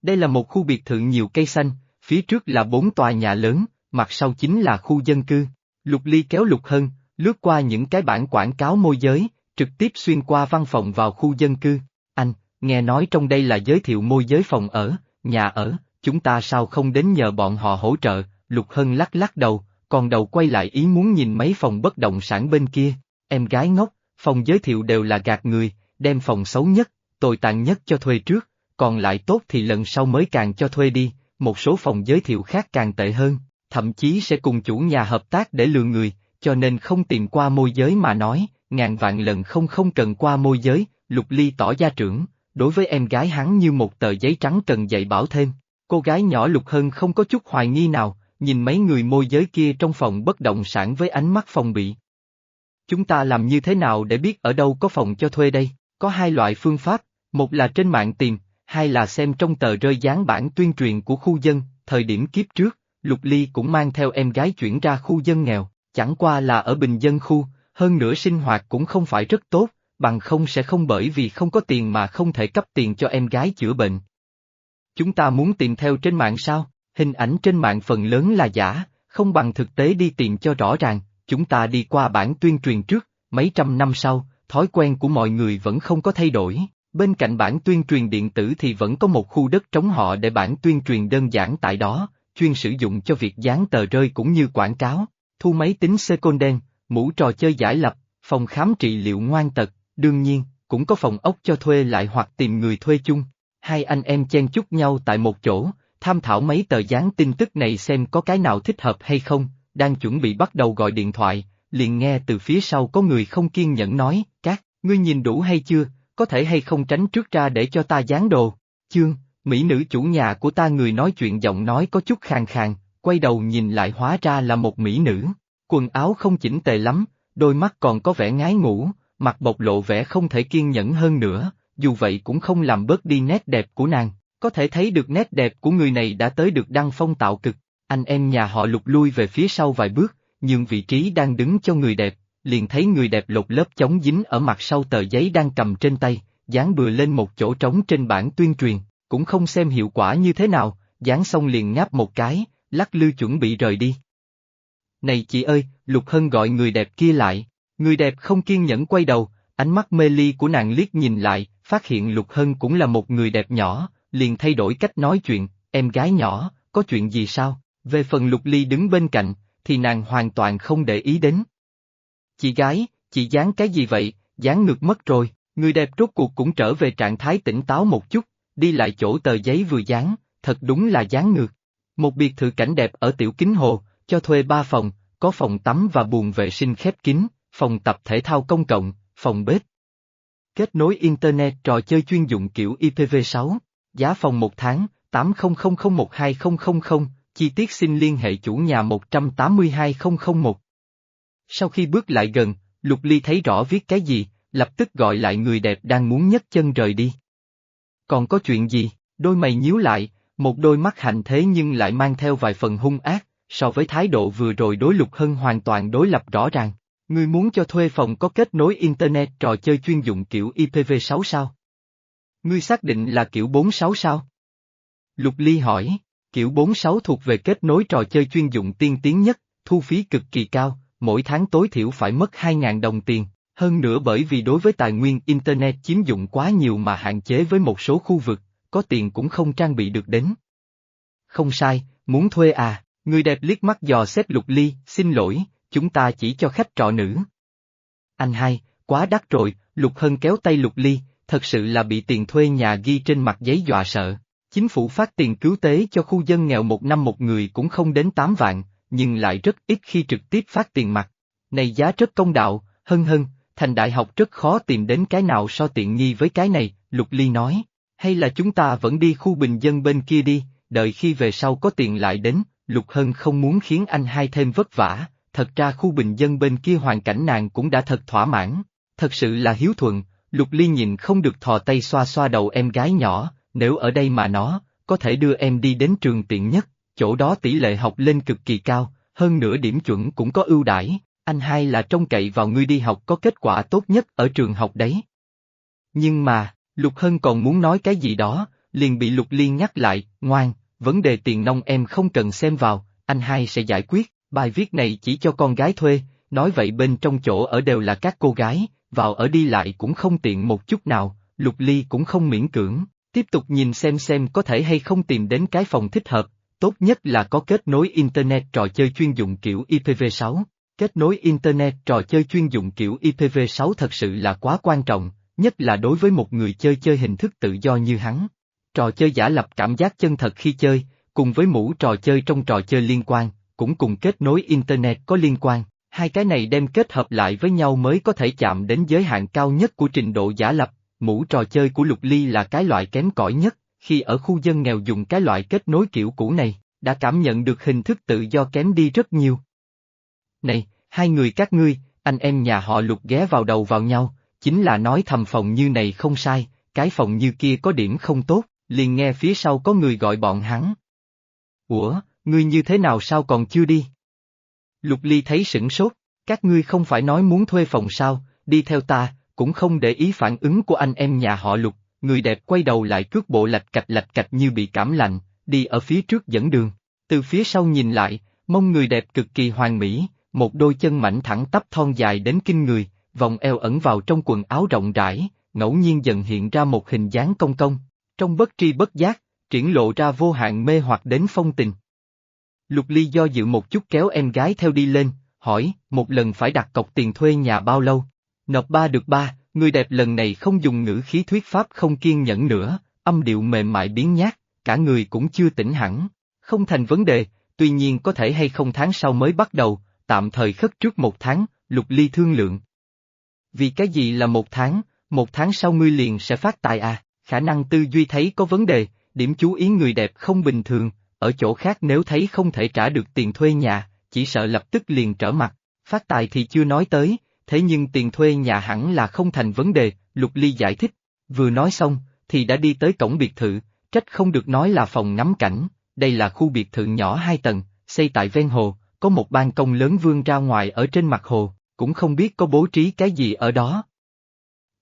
Đây là một khu biệt thự nhiều cây xanh, phía trước là bốn tòa nhà lớn, mặt sau chính là khu dân cư. Lục Ly kéo Lục Hân, lướt qua những cái bản quảng cáo môi giới, trực tiếp xuyên qua văn phòng vào khu dân cư. Anh, nghe nói trong đây là giới thiệu môi giới phòng ở, nhà ở, chúng ta sao không đến nhờ bọn họ hỗ trợ, Lục Hân lắc lắc đầu, còn đầu quay lại ý muốn nhìn mấy phòng bất động sản bên kia. Em gái ngốc, phòng giới thiệu đều là gạt người, đem phòng xấu nhất, tồi tàn nhất cho thuê trước, còn lại tốt thì lần sau mới càng cho thuê đi, một số phòng giới thiệu khác càng tệ hơn, thậm chí sẽ cùng chủ nhà hợp tác để lừa người, cho nên không tìm qua môi giới mà nói, ngàn vạn lần không không cần qua môi giới, Lục Ly tỏ gia trưởng, đối với em gái hắn như một tờ giấy trắng cần dạy bảo thêm. Cô gái nhỏ Lục hơn không có chút hoài nghi nào, nhìn mấy người môi giới kia trong phòng bất động sản với ánh mắt phòng bị. Chúng ta làm như thế nào để biết ở đâu có phòng cho thuê đây? Có hai loại phương pháp, một là trên mạng tìm, hai là xem trong tờ rơi dán bản tuyên truyền của khu dân, thời điểm kiếp trước, Lục Ly cũng mang theo em gái chuyển ra khu dân nghèo, chẳng qua là ở bình dân khu, hơn nữa sinh hoạt cũng không phải rất tốt, bằng không sẽ không bởi vì không có tiền mà không thể cấp tiền cho em gái chữa bệnh. Chúng ta muốn tìm theo trên mạng sao? Hình ảnh trên mạng phần lớn là giả, không bằng thực tế đi tìm cho rõ ràng, chúng ta đi qua bản tuyên truyền trước, mấy trăm năm sau, thói quen của mọi người vẫn không có thay đổi. Bên cạnh bản tuyên truyền điện tử thì vẫn có một khu đất trống họ để bản tuyên truyền đơn giản tại đó, chuyên sử dụng cho việc dán tờ rơi cũng như quảng cáo, thu máy tính seconden, mũ trò chơi giải lập, phòng khám trị liệu ngoan tật, đương nhiên, cũng có phòng ốc cho thuê lại hoặc tìm người thuê chung. Hai anh em chen chúc nhau tại một chỗ, tham thảo mấy tờ dán tin tức này xem có cái nào thích hợp hay không, đang chuẩn bị bắt đầu gọi điện thoại, liền nghe từ phía sau có người không kiên nhẫn nói, các, ngươi nhìn đủ hay chưa, có thể hay không tránh trước ra để cho ta dán đồ. Chương, mỹ nữ chủ nhà của ta người nói chuyện giọng nói có chút khàn khàn, quay đầu nhìn lại hóa ra là một mỹ nữ. Quần áo không chỉnh tề lắm, đôi mắt còn có vẻ ngái ngủ, mặt bộc lộ vẻ không thể kiên nhẫn hơn nữa, dù vậy cũng không làm bớt đi nét đẹp của nàng. Có thể thấy được nét đẹp của người này đã tới được đăng phong tạo cực, anh em nhà họ lục lui về phía sau vài bước, nhưng vị trí đang đứng cho người đẹp, liền thấy người đẹp lột lớp chống dính ở mặt sau tờ giấy đang cầm trên tay, dán bừa lên một chỗ trống trên bảng tuyên truyền, cũng không xem hiệu quả như thế nào, dán xong liền ngáp một cái, lắc lư chuẩn bị rời đi. Này chị ơi, Lục Hân gọi người đẹp kia lại, người đẹp không kiên nhẫn quay đầu, ánh mắt mê ly của nàng liếc nhìn lại, phát hiện Lục Hân cũng là một người đẹp nhỏ, liền thay đổi cách nói chuyện, em gái nhỏ, có chuyện gì sao? Về phần Lục Ly đứng bên cạnh, thì nàng hoàn toàn không để ý đến. Chị gái, chị dán cái gì vậy, dán ngược mất rồi, người đẹp rốt cuộc cũng trở về trạng thái tỉnh táo một chút, đi lại chỗ tờ giấy vừa dán, thật đúng là dán ngược. Một biệt thự cảnh đẹp ở Tiểu Kính Hồ, cho thuê ba phòng, có phòng tắm và buồng vệ sinh khép kín, phòng tập thể thao công cộng, phòng bếp. Kết nối Internet trò chơi chuyên dụng kiểu IPv6, giá phòng một tháng, 800012000, chi tiết xin liên hệ chủ nhà 182001. Sau khi bước lại gần, Lục Ly thấy rõ viết cái gì, lập tức gọi lại người đẹp đang muốn nhấc chân rời đi. Còn có chuyện gì, đôi mày nhíu lại, một đôi mắt hạnh thế nhưng lại mang theo vài phần hung ác, so với thái độ vừa rồi đối Lục Hân hoàn toàn đối lập rõ ràng. Ngươi muốn cho thuê phòng có kết nối Internet trò chơi chuyên dụng kiểu IPv6 sao? Ngươi xác định là kiểu 46 sao? Lục Ly hỏi, kiểu 46 thuộc về kết nối trò chơi chuyên dụng tiên tiến nhất, thu phí cực kỳ cao, mỗi tháng tối thiểu phải mất 2.000 đồng tiền, hơn nữa bởi vì đối với tài nguyên Internet chiếm dụng quá nhiều mà hạn chế với một số khu vực, có tiền cũng không trang bị được đến. Không sai, muốn thuê à, người đẹp liếc mắt dò xét lục ly, xin lỗi, chúng ta chỉ cho khách trọ nữ. Anh hai, quá đắt rồi, Lục Hân kéo tay Lục Ly, thật sự là bị tiền thuê nhà ghi trên mặt giấy dọa sợ. Chính phủ phát tiền cứu tế cho khu dân nghèo một năm một người cũng không đến 8 vạn, nhưng lại rất ít khi trực tiếp phát tiền mặt. Này giá rất công đạo, hân hân, thành đại học rất khó tìm đến cái nào so tiện nghi với cái này, Lục Ly nói. Hay là chúng ta vẫn đi khu bình dân bên kia đi, đợi khi về sau có tiền lại đến, Lục Hân không muốn khiến anh hai thêm vất vả, thật ra khu bình dân bên kia hoàn cảnh nàng cũng đã thật thỏa mãn, thật sự là hiếu thuận, Lục Ly nhìn không được thò tay xoa xoa đầu em gái nhỏ, nếu ở đây mà nó, có thể đưa em đi đến trường tiện nhất, chỗ đó tỷ lệ học lên cực kỳ cao, hơn nữa điểm chuẩn cũng có ưu đãi, anh hai là trông cậy vào ngươi đi học có kết quả tốt nhất ở trường học đấy. Nhưng mà, Lục Hân còn muốn nói cái gì đó, liền bị Lục Liên nhắc lại, ngoan, vấn đề tiền nông em không cần xem vào, anh hai sẽ giải quyết, bài viết này chỉ cho con gái thuê, nói vậy bên trong chỗ ở đều là các cô gái, vào ở đi lại cũng không tiện một chút nào, Lục Ly cũng không miễn cưỡng, tiếp tục nhìn xem xem có thể hay không tìm đến cái phòng thích hợp, tốt nhất là có kết nối Internet trò chơi chuyên dụng kiểu IPv6. Kết nối Internet trò chơi chuyên dụng kiểu IPv6 thật sự là quá quan trọng, nhất là đối với một người chơi chơi hình thức tự do như hắn. Trò chơi giả lập cảm giác chân thật khi chơi, cùng với mũ trò chơi trong trò chơi liên quan, cũng cùng kết nối Internet có liên quan, hai cái này đem kết hợp lại với nhau mới có thể chạm đến giới hạn cao nhất của trình độ giả lập, mũ trò chơi của Lục Ly là cái loại kém cỏi nhất, khi ở khu dân nghèo dùng cái loại kết nối kiểu cũ này, đã cảm nhận được hình thức tự do kém đi rất nhiều. Này, hai người các ngươi, anh em nhà họ Lục ghé vào đầu vào nhau, chính là nói thầm phòng như này không sai, cái phòng như kia có điểm không tốt, liền nghe phía sau có người gọi bọn hắn. Ủa, ngươi như thế nào sao còn chưa đi? Lục Ly thấy sửng sốt, các ngươi không phải nói muốn thuê phòng sao, đi theo ta, cũng không để ý phản ứng của anh em nhà họ Lục, người đẹp quay đầu lại cước bộ lạch cạch lạch cạch như bị cảm lạnh, đi ở phía trước dẫn đường, từ phía sau nhìn lại, mông người đẹp cực kỳ hoàn mỹ, một đôi chân mảnh thẳng tắp thon dài đến kinh người, vòng eo ẩn vào trong quần áo rộng rãi, ngẫu nhiên dần hiện ra một hình dáng công công, trong bất tri bất giác, triển lộ ra vô hạn mê hoặc đến phong tình. Lục Ly do dự một chút kéo em gái theo đi lên, hỏi, một lần phải đặt cọc tiền thuê nhà bao lâu? Nộp ba được ba, người đẹp lần này không dùng ngữ khí thuyết pháp không kiên nhẫn nữa, âm điệu mềm mại biến nhát, cả người cũng chưa tỉnh hẳn. Không thành vấn đề, tuy nhiên có thể hay không tháng sau mới bắt đầu, tạm thời khất trước một tháng, Lục Ly thương lượng. Vì cái gì là một tháng, một tháng sau ngươi liền sẽ phát tài à, khả năng tư duy thấy có vấn đề, điểm chú ý người đẹp không bình thường, ở chỗ khác nếu thấy không thể trả được tiền thuê nhà, chỉ sợ lập tức liền trở mặt, phát tài thì chưa nói tới, thế nhưng tiền thuê nhà hẳn là không thành vấn đề, Lục Ly giải thích, vừa nói xong, thì đã đi tới cổng biệt thự, trách không được nói là phòng ngắm cảnh, đây là khu biệt thự nhỏ hai tầng, xây tại ven hồ, có một ban công lớn vươn ra ngoài ở trên mặt hồ, cũng không biết có bố trí cái gì ở đó.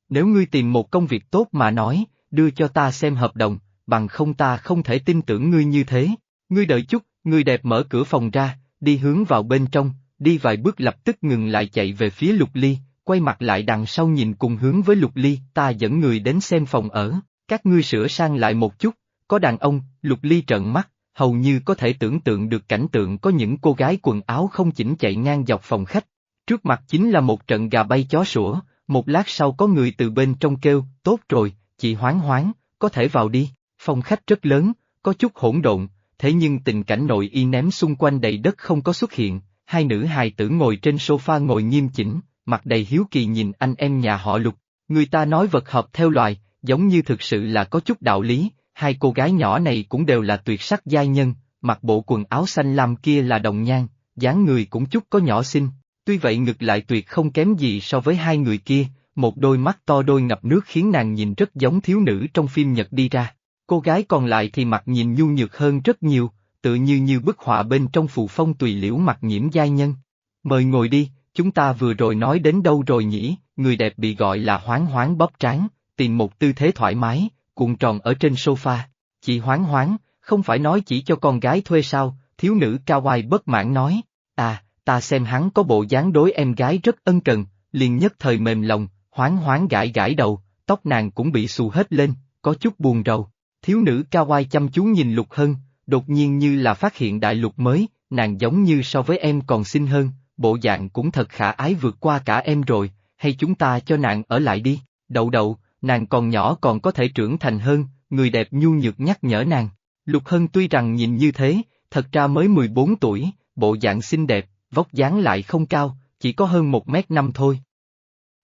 Nếu ngươi tìm một công việc tốt mà nói, đưa cho ta xem hợp đồng, bằng không ta không thể tin tưởng ngươi như thế. Ngươi đợi chút, người đẹp mở cửa phòng ra, đi hướng vào bên trong, đi vài bước lập tức ngừng lại chạy về phía Lục Ly, quay mặt lại đằng sau nhìn cùng hướng với Lục Ly, ta dẫn người đến xem phòng ở, các ngươi sửa sang lại một chút, có đàn ông, Lục Ly trợn mắt, hầu như có thể tưởng tượng được cảnh tượng có những cô gái quần áo không chỉnh chạy ngang dọc phòng khách. Trước mặt chính là một trận gà bay chó sủa, một lát sau có người từ bên trong kêu, tốt rồi, chị hoáng hoáng, có thể vào đi, phòng khách rất lớn, có chút hỗn độn, thế nhưng tình cảnh nội y ném xung quanh đầy đất không có xuất hiện, hai nữ hài tử ngồi trên sofa ngồi nghiêm chỉnh, mặt đầy hiếu kỳ nhìn anh em nhà họ lục, người ta nói vật hợp theo loài, giống như thực sự là có chút đạo lý, hai cô gái nhỏ này cũng đều là tuyệt sắc giai nhân, mặc bộ quần áo xanh lam kia là đồng nhan, dáng người cũng chút có nhỏ xinh, tuy vậy ngực lại tuyệt không kém gì so với hai người kia, một đôi mắt to đôi ngập nước khiến nàng nhìn rất giống thiếu nữ trong phim Nhật đi ra. Cô gái còn lại thì mặt nhìn nhu nhược hơn rất nhiều, tự như như bức họa bên trong phù phong tùy liễu mặt nhiễm giai nhân. Mời ngồi đi, chúng ta vừa rồi nói đến đâu rồi nhỉ, người đẹp bị gọi là hoáng hoáng bóp trán, tìm một tư thế thoải mái, cuộn tròn ở trên sofa. Chị hoáng hoáng, không phải nói chỉ cho con gái thuê sao, thiếu nữ cao bất mãn nói, à, ta xem hắn có bộ dáng đối em gái rất ân cần, liền nhất thời mềm lòng, hoáng hoáng gãi gãi đầu, tóc nàng cũng bị xù hết lên, có chút buồn rầu. Thiếu nữ cao oai chăm chú nhìn Lục Hân, đột nhiên như là phát hiện đại lục mới, nàng giống như so với em còn xinh hơn, bộ dạng cũng thật khả ái vượt qua cả em rồi, hay chúng ta cho nàng ở lại đi, đậu đậu, nàng còn nhỏ còn có thể trưởng thành hơn, người đẹp nhu nhược nhắc nhở nàng. Lục Hân tuy rằng nhìn như thế, thật ra mới 14 tuổi, bộ dạng xinh đẹp, vóc dáng lại không cao, chỉ có hơn một mét năm thôi.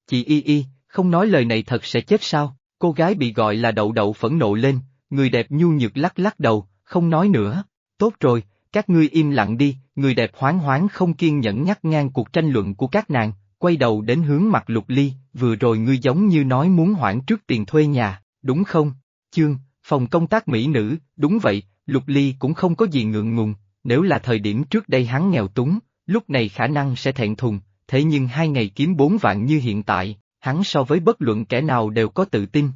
Chị Y Y, không nói lời này thật sẽ chết sao, cô gái bị gọi là đậu đậu phẫn nộ lên, người đẹp nhu nhược lắc lắc đầu, không nói nữa, tốt rồi, các ngươi im lặng đi, người đẹp hoáng hoáng không kiên nhẫn nhắc ngang cuộc tranh luận của các nàng, quay đầu đến hướng mặt lục ly, vừa rồi ngươi giống như nói muốn hoãn trước tiền thuê nhà, đúng không? Chương, phòng công tác mỹ nữ, đúng vậy, lục ly cũng không có gì ngượng ngùng, nếu là thời điểm trước đây hắn nghèo túng, lúc này khả năng sẽ thẹn thùng, thế nhưng hai ngày kiếm bốn vạn như hiện tại, hắn so với bất luận kẻ nào đều có tự tin.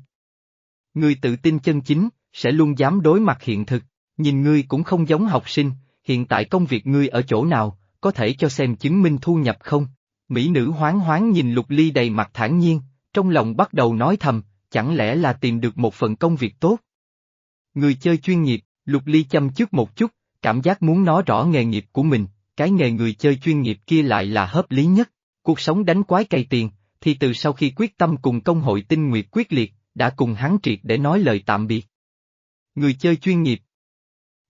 Người tự tin chân chính, sẽ luôn dám đối mặt hiện thực, nhìn ngươi cũng không giống học sinh, hiện tại công việc ngươi ở chỗ nào, có thể cho xem chứng minh thu nhập không? Mỹ nữ hoáng hoáng nhìn lục ly đầy mặt thản nhiên, trong lòng bắt đầu nói thầm, chẳng lẽ là tìm được một phần công việc tốt? Người chơi chuyên nghiệp, lục ly chăm chút một chút, cảm giác muốn nói rõ nghề nghiệp của mình, cái nghề người chơi chuyên nghiệp kia lại là hợp lý nhất. Cuộc sống đánh quái cày tiền, thì từ sau khi quyết tâm cùng công hội tinh nguyệt quyết liệt, đã cùng hắn triệt để nói lời tạm biệt. Người chơi chuyên nghiệp.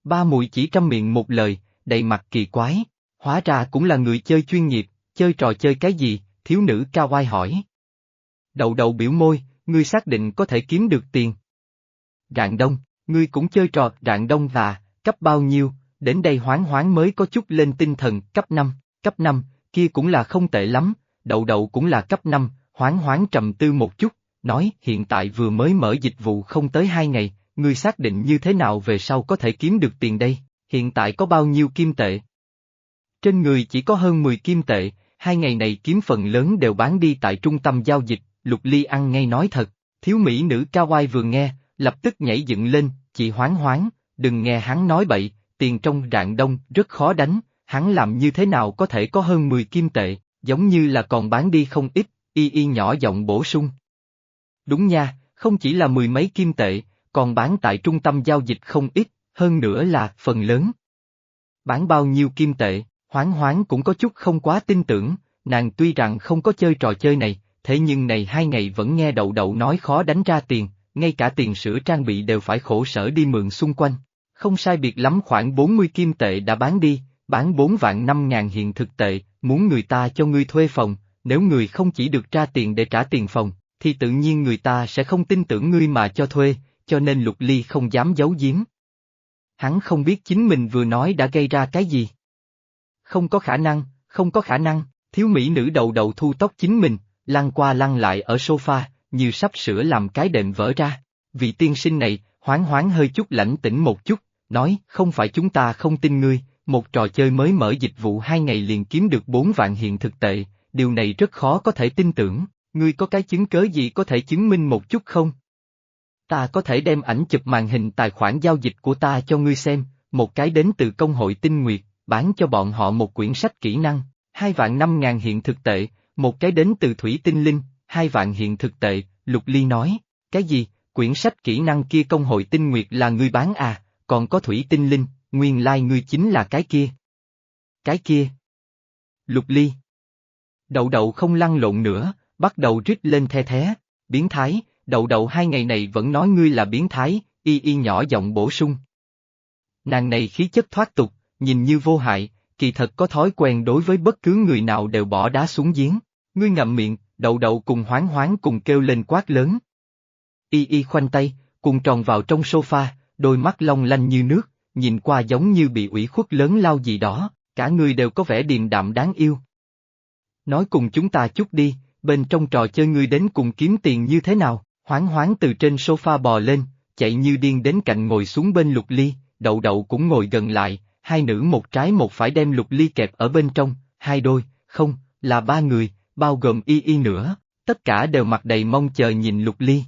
Ba mùi chỉ trăm miệng một lời, đầy mặt kỳ quái, hóa ra cũng là người chơi chuyên nghiệp, chơi trò chơi cái gì, thiếu nữ cao oai hỏi. Đầu đầu biểu môi, ngươi xác định có thể kiếm được tiền. Rạng đông, ngươi cũng chơi trò rạng đông và, cấp bao nhiêu, đến đây hoáng hoáng mới có chút lên tinh thần, cấp 5, cấp 5, kia cũng là không tệ lắm, đậu đậu cũng là cấp 5, hoáng hoáng trầm tư một chút, nói hiện tại vừa mới mở dịch vụ không tới hai ngày, ngươi xác định như thế nào về sau có thể kiếm được tiền đây, hiện tại có bao nhiêu kim tệ? Trên người chỉ có hơn 10 kim tệ, hai ngày này kiếm phần lớn đều bán đi tại trung tâm giao dịch, Lục Ly ăn ngay nói thật, thiếu mỹ nữ cao oai vừa nghe, lập tức nhảy dựng lên, chị hoáng hoáng, đừng nghe hắn nói bậy, tiền trong rạng đông rất khó đánh, hắn làm như thế nào có thể có hơn 10 kim tệ, giống như là còn bán đi không ít, y y nhỏ giọng bổ sung. Đúng nha, không chỉ là mười mấy kim tệ, còn bán tại trung tâm giao dịch không ít, hơn nữa là phần lớn. Bán bao nhiêu kim tệ, hoáng hoáng cũng có chút không quá tin tưởng, nàng tuy rằng không có chơi trò chơi này, thế nhưng này hai ngày vẫn nghe đậu đậu nói khó đánh ra tiền, ngay cả tiền sửa trang bị đều phải khổ sở đi mượn xung quanh. Không sai biệt lắm khoảng 40 kim tệ đã bán đi, bán 4 vạn 5 ngàn hiện thực tệ, muốn người ta cho ngươi thuê phòng, nếu người không chỉ được ra tiền để trả tiền phòng, thì tự nhiên người ta sẽ không tin tưởng ngươi mà cho thuê, cho nên Lục Ly không dám giấu giếm. Hắn không biết chính mình vừa nói đã gây ra cái gì. Không có khả năng, không có khả năng, thiếu mỹ nữ đầu đầu thu tóc chính mình, lăn qua lăn lại ở sofa, như sắp sửa làm cái đệm vỡ ra. Vị tiên sinh này, hoáng hoáng hơi chút lãnh tĩnh một chút, nói, không phải chúng ta không tin ngươi, một trò chơi mới mở dịch vụ hai ngày liền kiếm được bốn vạn hiện thực tệ, điều này rất khó có thể tin tưởng, ngươi có cái chứng cớ gì có thể chứng minh một chút không? Ta có thể đem ảnh chụp màn hình tài khoản giao dịch của ta cho ngươi xem, một cái đến từ công hội tinh nguyệt, bán cho bọn họ một quyển sách kỹ năng, hai vạn năm ngàn hiện thực tệ, một cái đến từ thủy tinh linh, hai vạn hiện thực tệ, Lục Ly nói, cái gì, quyển sách kỹ năng kia công hội tinh nguyệt là ngươi bán à, còn có thủy tinh linh, nguyên lai like ngươi chính là cái kia. Cái kia. Lục Ly. Đậu đậu không lăn lộn nữa, bắt đầu rít lên the thế biến thái, đậu đậu hai ngày này vẫn nói ngươi là biến thái, y y nhỏ giọng bổ sung. Nàng này khí chất thoát tục, nhìn như vô hại, kỳ thật có thói quen đối với bất cứ người nào đều bỏ đá xuống giếng. Ngươi ngậm miệng, đậu đậu cùng hoáng hoáng cùng kêu lên quát lớn. Y y khoanh tay, cùng tròn vào trong sofa, đôi mắt long lanh như nước, nhìn qua giống như bị ủy khuất lớn lao gì đó, cả người đều có vẻ điềm đạm đáng yêu. Nói cùng chúng ta chút đi, bên trong trò chơi ngươi đến cùng kiếm tiền như thế nào, hoáng hoáng từ trên sofa bò lên, chạy như điên đến cạnh ngồi xuống bên lục ly, đậu đậu cũng ngồi gần lại, hai nữ một trái một phải đem lục ly kẹp ở bên trong, hai đôi, không, là ba người, bao gồm y y nữa, tất cả đều mặt đầy mong chờ nhìn lục ly.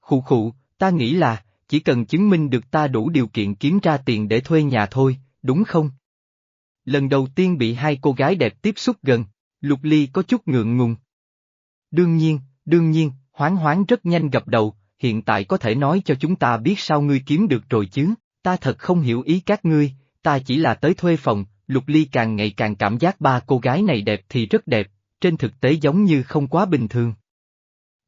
Khụ khụ, ta nghĩ là, chỉ cần chứng minh được ta đủ điều kiện kiếm ra tiền để thuê nhà thôi, đúng không? Lần đầu tiên bị hai cô gái đẹp tiếp xúc gần, Lục Ly có chút ngượng ngùng. Đương nhiên, đương nhiên, hoáng hoáng rất nhanh gặp đầu, hiện tại có thể nói cho chúng ta biết sao ngươi kiếm được rồi chứ, ta thật không hiểu ý các ngươi, ta chỉ là tới thuê phòng, Lục Ly càng ngày càng cảm giác ba cô gái này đẹp thì rất đẹp, trên thực tế giống như không quá bình thường.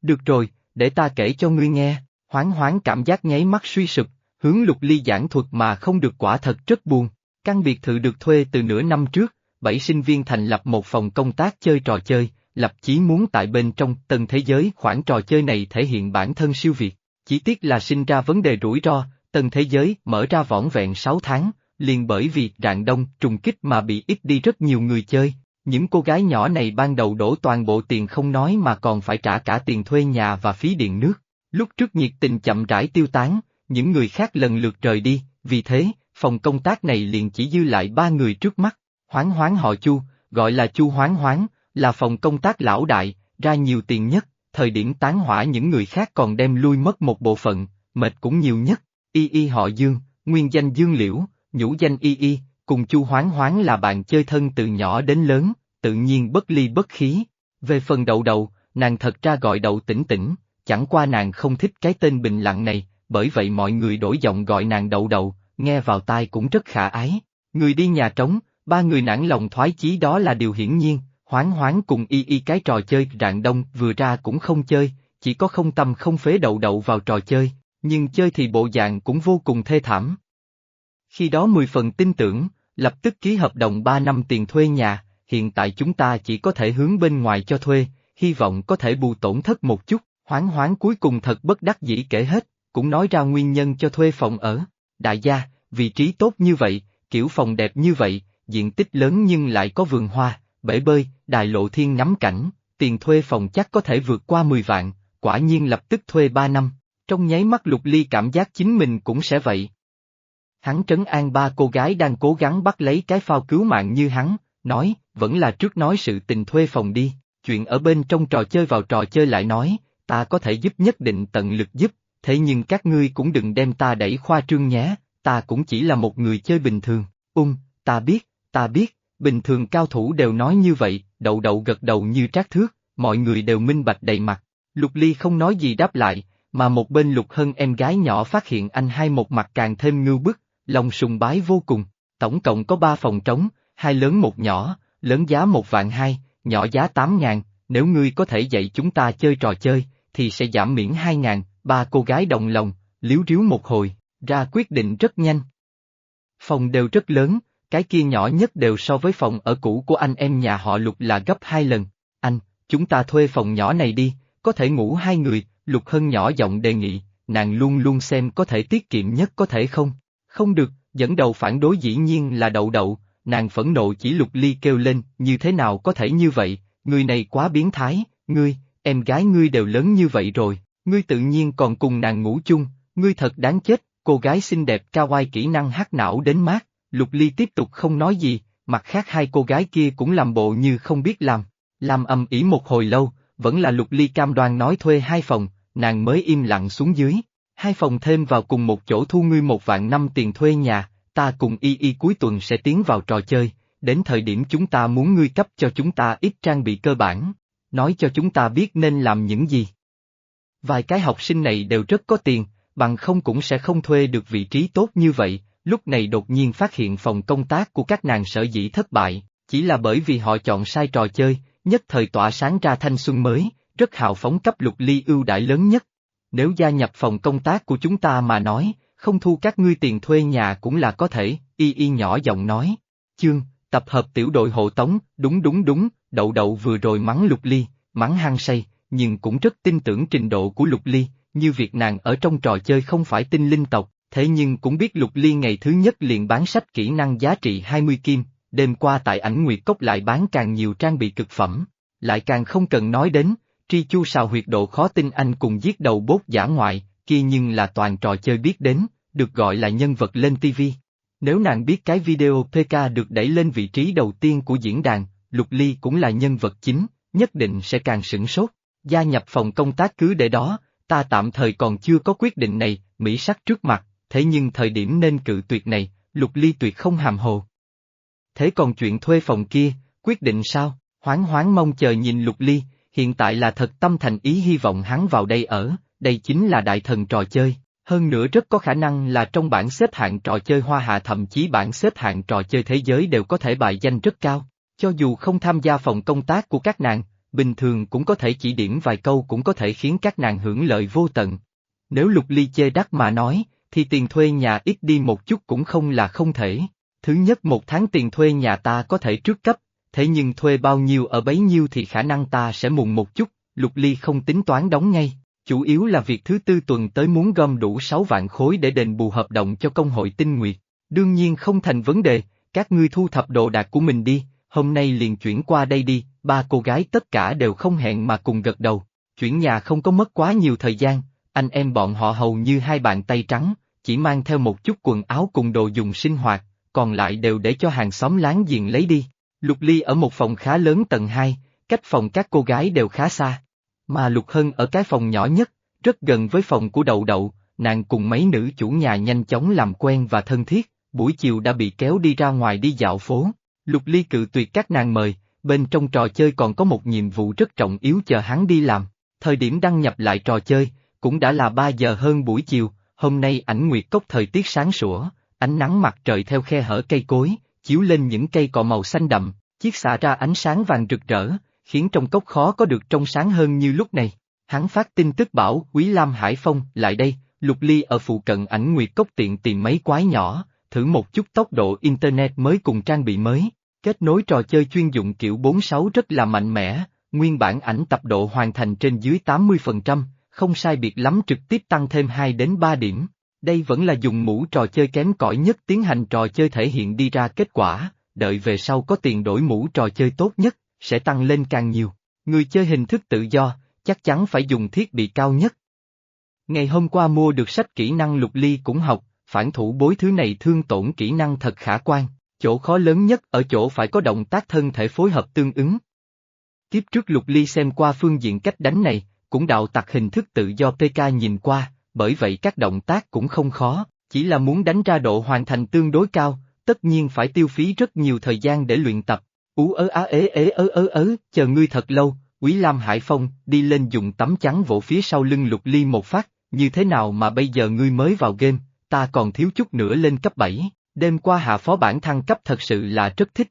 Được rồi, để ta kể cho ngươi nghe, hoáng hoáng cảm giác nháy mắt suy sụp, hướng lục ly giảng thuật mà không được quả thật rất buồn. Căn biệt thự được thuê từ nửa năm trước, bảy sinh viên thành lập một phòng công tác chơi trò chơi, lập chí muốn tại bên trong tân thế giới khoản trò chơi này thể hiện bản thân siêu việt. Chỉ tiếc là sinh ra vấn đề rủi ro, tân thế giới mở ra võn vẹn 6 tháng, liền bởi vì rạng đông trùng kích mà bị ít đi rất nhiều người chơi. Những cô gái nhỏ này ban đầu đổ toàn bộ tiền không nói mà còn phải trả cả tiền thuê nhà và phí điện nước. Lúc trước nhiệt tình chậm rãi tiêu tán, những người khác lần lượt rời đi, vì thế, phòng công tác này liền chỉ dư lại ba người trước mắt. Hoáng hoáng họ Chu, gọi là Chu Hoáng Hoáng, là phòng công tác lão đại, ra nhiều tiền nhất, thời điểm tán hỏa những người khác còn đem lui mất một bộ phận, mệt cũng nhiều nhất. Y Y họ Dương, nguyên danh Dương Liễu, nhũ danh Y Y, cùng Chu hoán hoán là bạn chơi thân từ nhỏ đến lớn, tự nhiên bất ly bất khí. Về phần đậu đầu, nàng thật ra gọi đậu tỉnh tỉnh, chẳng qua nàng không thích cái tên bình lặng này, bởi vậy mọi người đổi giọng gọi nàng đậu đầu, nghe vào tai cũng rất khả ái. Người đi nhà trống, ba người nản lòng thoái chí đó là điều hiển nhiên, hoáng hoáng cùng y y cái trò chơi rạng đông vừa ra cũng không chơi, chỉ có không tâm không phế đậu đậu vào trò chơi, nhưng chơi thì bộ dạng cũng vô cùng thê thảm. Khi đó mười phần tin tưởng, lập tức ký hợp đồng ba năm tiền thuê nhà, hiện tại chúng ta chỉ có thể hướng bên ngoài cho thuê, hy vọng có thể bù tổn thất một chút, hoáng hoáng cuối cùng thật bất đắc dĩ kể hết, cũng nói ra nguyên nhân cho thuê phòng ở. Đại gia, vị trí tốt như vậy, kiểu phòng đẹp như vậy, diện tích lớn nhưng lại có vườn hoa, bể bơi, đại lộ thiên ngắm cảnh, tiền thuê phòng chắc có thể vượt qua 10 vạn, quả nhiên lập tức thuê 3 năm, trong nháy mắt lục ly cảm giác chính mình cũng sẽ vậy. Hắn trấn an ba cô gái đang cố gắng bắt lấy cái phao cứu mạng như hắn, nói, vẫn là trước nói sự tình thuê phòng đi, chuyện ở bên trong trò chơi vào trò chơi lại nói, ta có thể giúp nhất định tận lực giúp, thế nhưng các ngươi cũng đừng đem ta đẩy khoa trương nhé, ta cũng chỉ là một người chơi bình thường, ung, ta biết, ta biết, bình thường cao thủ đều nói như vậy, đậu đậu gật đầu như trác thước, mọi người đều minh bạch đầy mặt. Lục Ly không nói gì đáp lại, mà một bên Lục Hân em gái nhỏ phát hiện anh hai một mặt càng thêm ngưu bức, lòng sùng bái vô cùng. Tổng cộng có ba phòng trống, hai lớn một nhỏ, lớn giá một vạn hai, nhỏ giá tám ngàn, nếu ngươi có thể dạy chúng ta chơi trò chơi, thì sẽ giảm miễn hai ngàn, ba cô gái đồng lòng, liếu riếu một hồi, ra quyết định rất nhanh. Phòng đều rất lớn, cái kia nhỏ nhất đều so với phòng ở cũ của anh em nhà họ Lục là gấp hai lần. Anh, chúng ta thuê phòng nhỏ này đi, có thể ngủ hai người, Lục Hân nhỏ giọng đề nghị, nàng luôn luôn xem có thể tiết kiệm nhất có thể không. Không được, dẫn đầu phản đối dĩ nhiên là đậu đậu, nàng phẫn nộ chỉ Lục Ly kêu lên, như thế nào có thể như vậy, người này quá biến thái, ngươi, em gái ngươi đều lớn như vậy rồi, ngươi tự nhiên còn cùng nàng ngủ chung, ngươi thật đáng chết, cô gái xinh đẹp cao oai kỹ năng hát não đến mát, Lục Ly tiếp tục không nói gì, mặt khác hai cô gái kia cũng làm bộ như không biết làm. Làm ầm ĩ một hồi lâu, vẫn là Lục Ly cam đoan nói thuê hai phòng, nàng mới im lặng xuống dưới. Hai phòng thêm vào cùng một chỗ thu ngươi một vạn năm tiền thuê nhà, ta cùng y y cuối tuần sẽ tiến vào trò chơi, đến thời điểm chúng ta muốn ngươi cấp cho chúng ta ít trang bị cơ bản, nói cho chúng ta biết nên làm những gì. Vài cái học sinh này đều rất có tiền, bằng không cũng sẽ không thuê được vị trí tốt như vậy, lúc này đột nhiên phát hiện phòng công tác của các nàng sở dĩ thất bại, chỉ là bởi vì họ chọn sai trò chơi, nhất thời tỏa sáng ra thanh xuân mới, rất hào phóng cấp lục ly ưu đãi lớn nhất. Nếu gia nhập phòng công tác của chúng ta mà nói, không thu các ngươi tiền thuê nhà cũng là có thể, y y nhỏ giọng nói. Chương, tập hợp tiểu đội hộ tống, đúng đúng đúng, đậu đậu vừa rồi mắng lục ly, mắng hăng say, nhưng cũng rất tin tưởng trình độ của lục ly, như việc nàng ở trong trò chơi không phải tinh linh tộc, thế nhưng cũng biết Lục Ly ngày thứ nhất liền bán sách kỹ năng giá trị 20 kim, đêm qua tại ảnh Nguyệt Cốc lại bán càng nhiều trang bị cực phẩm, lại càng không cần nói đến, tri chu sào huyệt độ khó tin anh cùng giết đầu bốt giả ngoại, kia nhưng là toàn trò chơi biết đến, được gọi là nhân vật lên TV. Nếu nàng biết cái video PK được đẩy lên vị trí đầu tiên của diễn đàn, Lục Ly cũng là nhân vật chính, nhất định sẽ càng sửng sốt. Gia nhập phòng công tác cứ để đó, ta tạm thời còn chưa có quyết định này, Mỹ sắc trước mặt, thế nhưng thời điểm nên cự tuyệt này, Lục Ly tuyệt không hàm hồ. Thế còn chuyện thuê phòng kia, quyết định sao? Hoáng hoáng mong chờ nhìn Lục Ly, hiện tại là thật tâm thành ý hy vọng hắn vào đây ở, đây chính là đại thần trò chơi, hơn nữa rất có khả năng là trong bảng xếp hạng trò chơi hoa hạ thậm chí bảng xếp hạng trò chơi thế giới đều có thể bài danh rất cao. Cho dù không tham gia phòng công tác của các nàng, bình thường cũng có thể chỉ điểm vài câu cũng có thể khiến các nàng hưởng lợi vô tận. Nếu Lục Ly chê đắt mà nói, thì tiền thuê nhà ít đi một chút cũng không là không thể. Thứ nhất một tháng tiền thuê nhà ta có thể trước cấp, thế nhưng thuê bao nhiêu ở bấy nhiêu thì khả năng ta sẽ mùng một chút, Lục Ly không tính toán đóng ngay. Chủ yếu là việc thứ tư tuần tới muốn gom đủ 6 vạn khối để đền bù hợp đồng cho công hội tinh nguyệt. Đương nhiên không thành vấn đề, các ngươi thu thập đồ đạc của mình đi, hôm nay liền chuyển qua đây đi, ba cô gái tất cả đều không hẹn mà cùng gật đầu. Chuyển nhà không có mất quá nhiều thời gian, anh em bọn họ hầu như hai bàn tay trắng, chỉ mang theo một chút quần áo cùng đồ dùng sinh hoạt, còn lại đều để cho hàng xóm láng giềng lấy đi. Lục Ly ở một phòng khá lớn tầng 2, cách phòng các cô gái đều khá xa. Mà Lục Hân ở cái phòng nhỏ nhất, rất gần với phòng của đậu đậu, nàng cùng mấy nữ chủ nhà nhanh chóng làm quen và thân thiết, buổi chiều đã bị kéo đi ra ngoài đi dạo phố. Lục Ly cự tuyệt các nàng mời, bên trong trò chơi còn có một nhiệm vụ rất trọng yếu chờ hắn đi làm. Thời điểm đăng nhập lại trò chơi, cũng đã là 3 giờ hơn buổi chiều, hôm nay ảnh nguyệt cốc thời tiết sáng sủa, ánh nắng mặt trời theo khe hở cây cối, chiếu lên những cây cọ màu xanh đậm, chiếc xạ ra ánh sáng vàng rực rỡ, khiến trong cốc khó có được trong sáng hơn như lúc này. Hắn phát tin tức bảo Quý Lam Hải Phong lại đây, Lục Ly ở phụ cận ảnh nguyệt cốc tiện tìm mấy quái nhỏ, thử một chút tốc độ Internet mới cùng trang bị mới. Kết nối trò chơi chuyên dụng kiểu 46 rất là mạnh mẽ, nguyên bản ảnh tập độ hoàn thành trên dưới 80%, không sai biệt lắm trực tiếp tăng thêm 2 đến 3 điểm. Đây vẫn là dùng mũ trò chơi kém cỏi nhất tiến hành trò chơi thể hiện đi ra kết quả, đợi về sau có tiền đổi mũ trò chơi tốt nhất, sẽ tăng lên càng nhiều. Người chơi hình thức tự do, chắc chắn phải dùng thiết bị cao nhất. Ngày hôm qua mua được sách kỹ năng lục ly cũng học, phản thủ bối thứ này thương tổn kỹ năng thật khả quan, chỗ khó lớn nhất ở chỗ phải có động tác thân thể phối hợp tương ứng. Kiếp trước lục ly xem qua phương diện cách đánh này, cũng đạo tặc hình thức tự do PK nhìn qua, bởi vậy các động tác cũng không khó, chỉ là muốn đánh ra độ hoàn thành tương đối cao, tất nhiên phải tiêu phí rất nhiều thời gian để luyện tập. Ú ớ á ế ế ớ ớ ớ, chờ ngươi thật lâu, Quý Lam Hải Phong đi lên dùng tấm chắn vỗ phía sau lưng lục ly một phát, như thế nào mà bây giờ ngươi mới vào game, ta còn thiếu chút nữa lên cấp 7, đêm qua hạ phó bản thăng cấp thật sự là rất thích.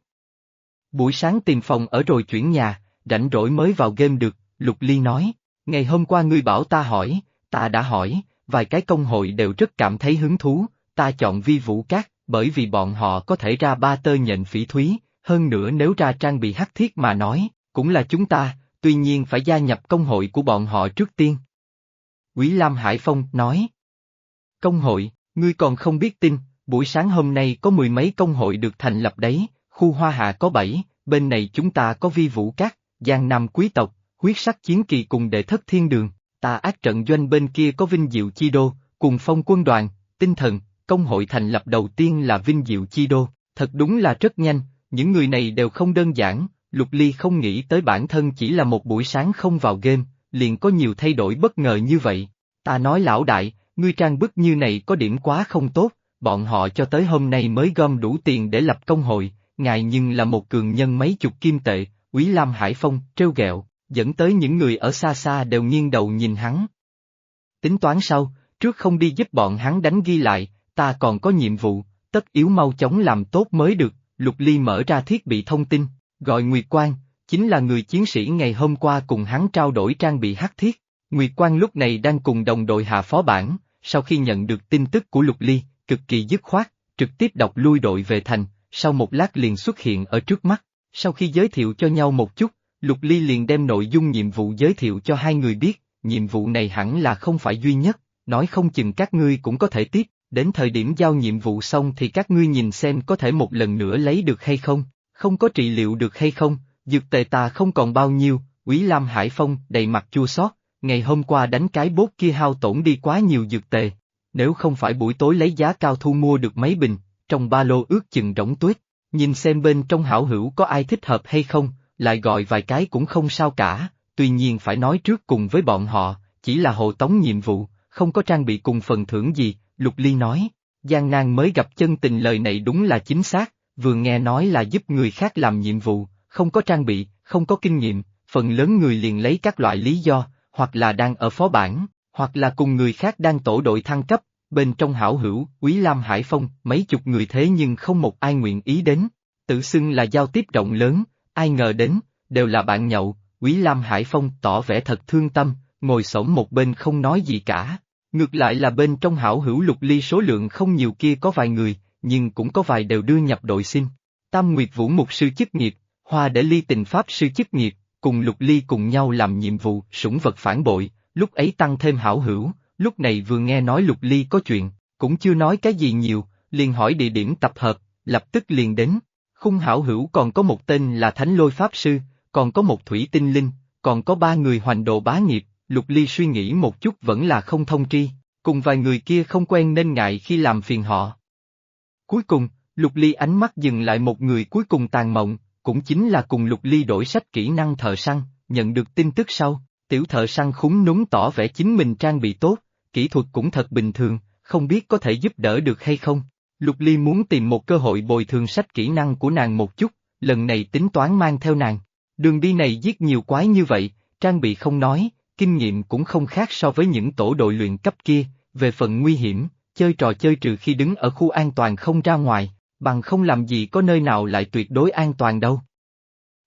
Buổi sáng tìm phòng ở rồi chuyển nhà, rảnh rỗi mới vào game được, Lục Ly nói, ngày hôm qua ngươi bảo ta hỏi, ta đã hỏi, vài cái công hội đều rất cảm thấy hứng thú, ta chọn vi vũ cát, bởi vì bọn họ có thể ra ba tơ nhện phỉ thúy, hơn nữa nếu ra trang bị hắc thiết mà nói, cũng là chúng ta, tuy nhiên phải gia nhập công hội của bọn họ trước tiên. Quý Lam Hải Phong nói. Công hội, ngươi còn không biết tin, buổi sáng hôm nay có mười mấy công hội được thành lập đấy, khu Hoa Hạ có bảy, bên này chúng ta có vi vũ cát, Giang Nam quý tộc, huyết sắc chiến kỳ cùng đệ thất thiên đường, ta ác trận doanh bên kia có vinh diệu chi đô, cùng phong quân đoàn, tinh thần, công hội thành lập đầu tiên là vinh diệu chi đô, thật đúng là rất nhanh, những người này đều không đơn giản, Lục Ly không nghĩ tới bản thân chỉ là một buổi sáng không vào game, liền có nhiều thay đổi bất ngờ như vậy. Ta nói lão đại, ngươi trang bức như này có điểm quá không tốt, bọn họ cho tới hôm nay mới gom đủ tiền để lập công hội, ngài nhưng là một cường nhân mấy chục kim tệ, Quý Lam Hải Phong, trêu ghẹo, dẫn tới những người ở xa xa đều nghiêng đầu nhìn hắn. Tính toán sau, trước không đi giúp bọn hắn đánh ghi lại, ta còn có nhiệm vụ, tất yếu mau chóng làm tốt mới được, Lục Ly mở ra thiết bị thông tin, gọi Nguyệt Quang, chính là người chiến sĩ ngày hôm qua cùng hắn trao đổi trang bị hắc thiết. Nguyệt Quang lúc này đang cùng đồng đội hạ phó bản, sau khi nhận được tin tức của Lục Ly, cực kỳ dứt khoát, trực tiếp đọc lui đội về thành, sau một lát liền xuất hiện ở trước mắt. Sau khi giới thiệu cho nhau một chút, Lục Ly liền đem nội dung nhiệm vụ giới thiệu cho hai người biết, nhiệm vụ này hẳn là không phải duy nhất, nói không chừng các ngươi cũng có thể tiếp, đến thời điểm giao nhiệm vụ xong thì các ngươi nhìn xem có thể một lần nữa lấy được hay không, không có trị liệu được hay không, dược tề ta không còn bao nhiêu, Quý Lam Hải Phong đầy mặt chua xót, ngày hôm qua đánh cái bốt kia hao tổn đi quá nhiều dược tề, nếu không phải buổi tối lấy giá cao thu mua được mấy bình, trong ba lô ước chừng rỗng tuyết, nhìn xem bên trong hảo hữu có ai thích hợp hay không, lại gọi vài cái cũng không sao cả, tuy nhiên phải nói trước cùng với bọn họ, chỉ là hộ tống nhiệm vụ, không có trang bị cùng phần thưởng gì, Lục Ly nói, Giang Nan mới gặp chân tình lời này đúng là chính xác, vừa nghe nói là giúp người khác làm nhiệm vụ, không có trang bị, không có kinh nghiệm, phần lớn người liền lấy các loại lý do, hoặc là đang ở phó bản, hoặc là cùng người khác đang tổ đội thăng cấp, bên trong hảo hữu, Quý Lam Hải Phong, mấy chục người thế nhưng không một ai nguyện ý đến, tự xưng là giao tiếp rộng lớn, ai ngờ đến, đều là bạn nhậu, Quý Lam Hải Phong tỏ vẻ thật thương tâm, ngồi xổm một bên không nói gì cả. Ngược lại là bên trong hảo hữu lục ly số lượng không nhiều kia có vài người, nhưng cũng có vài đều đưa nhập đội xin. Tam Nguyệt Vũ Mục sư chức nghiệp, Hoa để ly tình Pháp sư chức nghiệp, cùng lục ly cùng nhau làm nhiệm vụ sủng vật phản bội, lúc ấy tăng thêm hảo hữu, lúc này vừa nghe nói lục ly có chuyện, cũng chưa nói cái gì nhiều, liền hỏi địa điểm tập hợp, lập tức liền đến. Khung hảo hữu còn có một tên là Thánh Lôi Pháp Sư, còn có một Thủy Tinh Linh, còn có ba người hoành độ bá nghiệp, Lục Ly suy nghĩ một chút vẫn là không thông tri, cùng vài người kia không quen nên ngại khi làm phiền họ. Cuối cùng, Lục Ly ánh mắt dừng lại một người cuối cùng tàn mộng, cũng chính là cùng Lục Ly đổi sách kỹ năng thợ săn, nhận được tin tức sau, tiểu thợ săn khúng núng tỏ vẻ chính mình trang bị tốt, kỹ thuật cũng thật bình thường, không biết có thể giúp đỡ được hay không. Lục Ly muốn tìm một cơ hội bồi thường sách kỹ năng của nàng một chút, lần này tính toán mang theo nàng. Đường đi này giết nhiều quái như vậy, trang bị không nói, kinh nghiệm cũng không khác so với những tổ đội luyện cấp kia, về phần nguy hiểm, chơi trò chơi trừ khi đứng ở khu an toàn không ra ngoài, bằng không làm gì có nơi nào lại tuyệt đối an toàn đâu.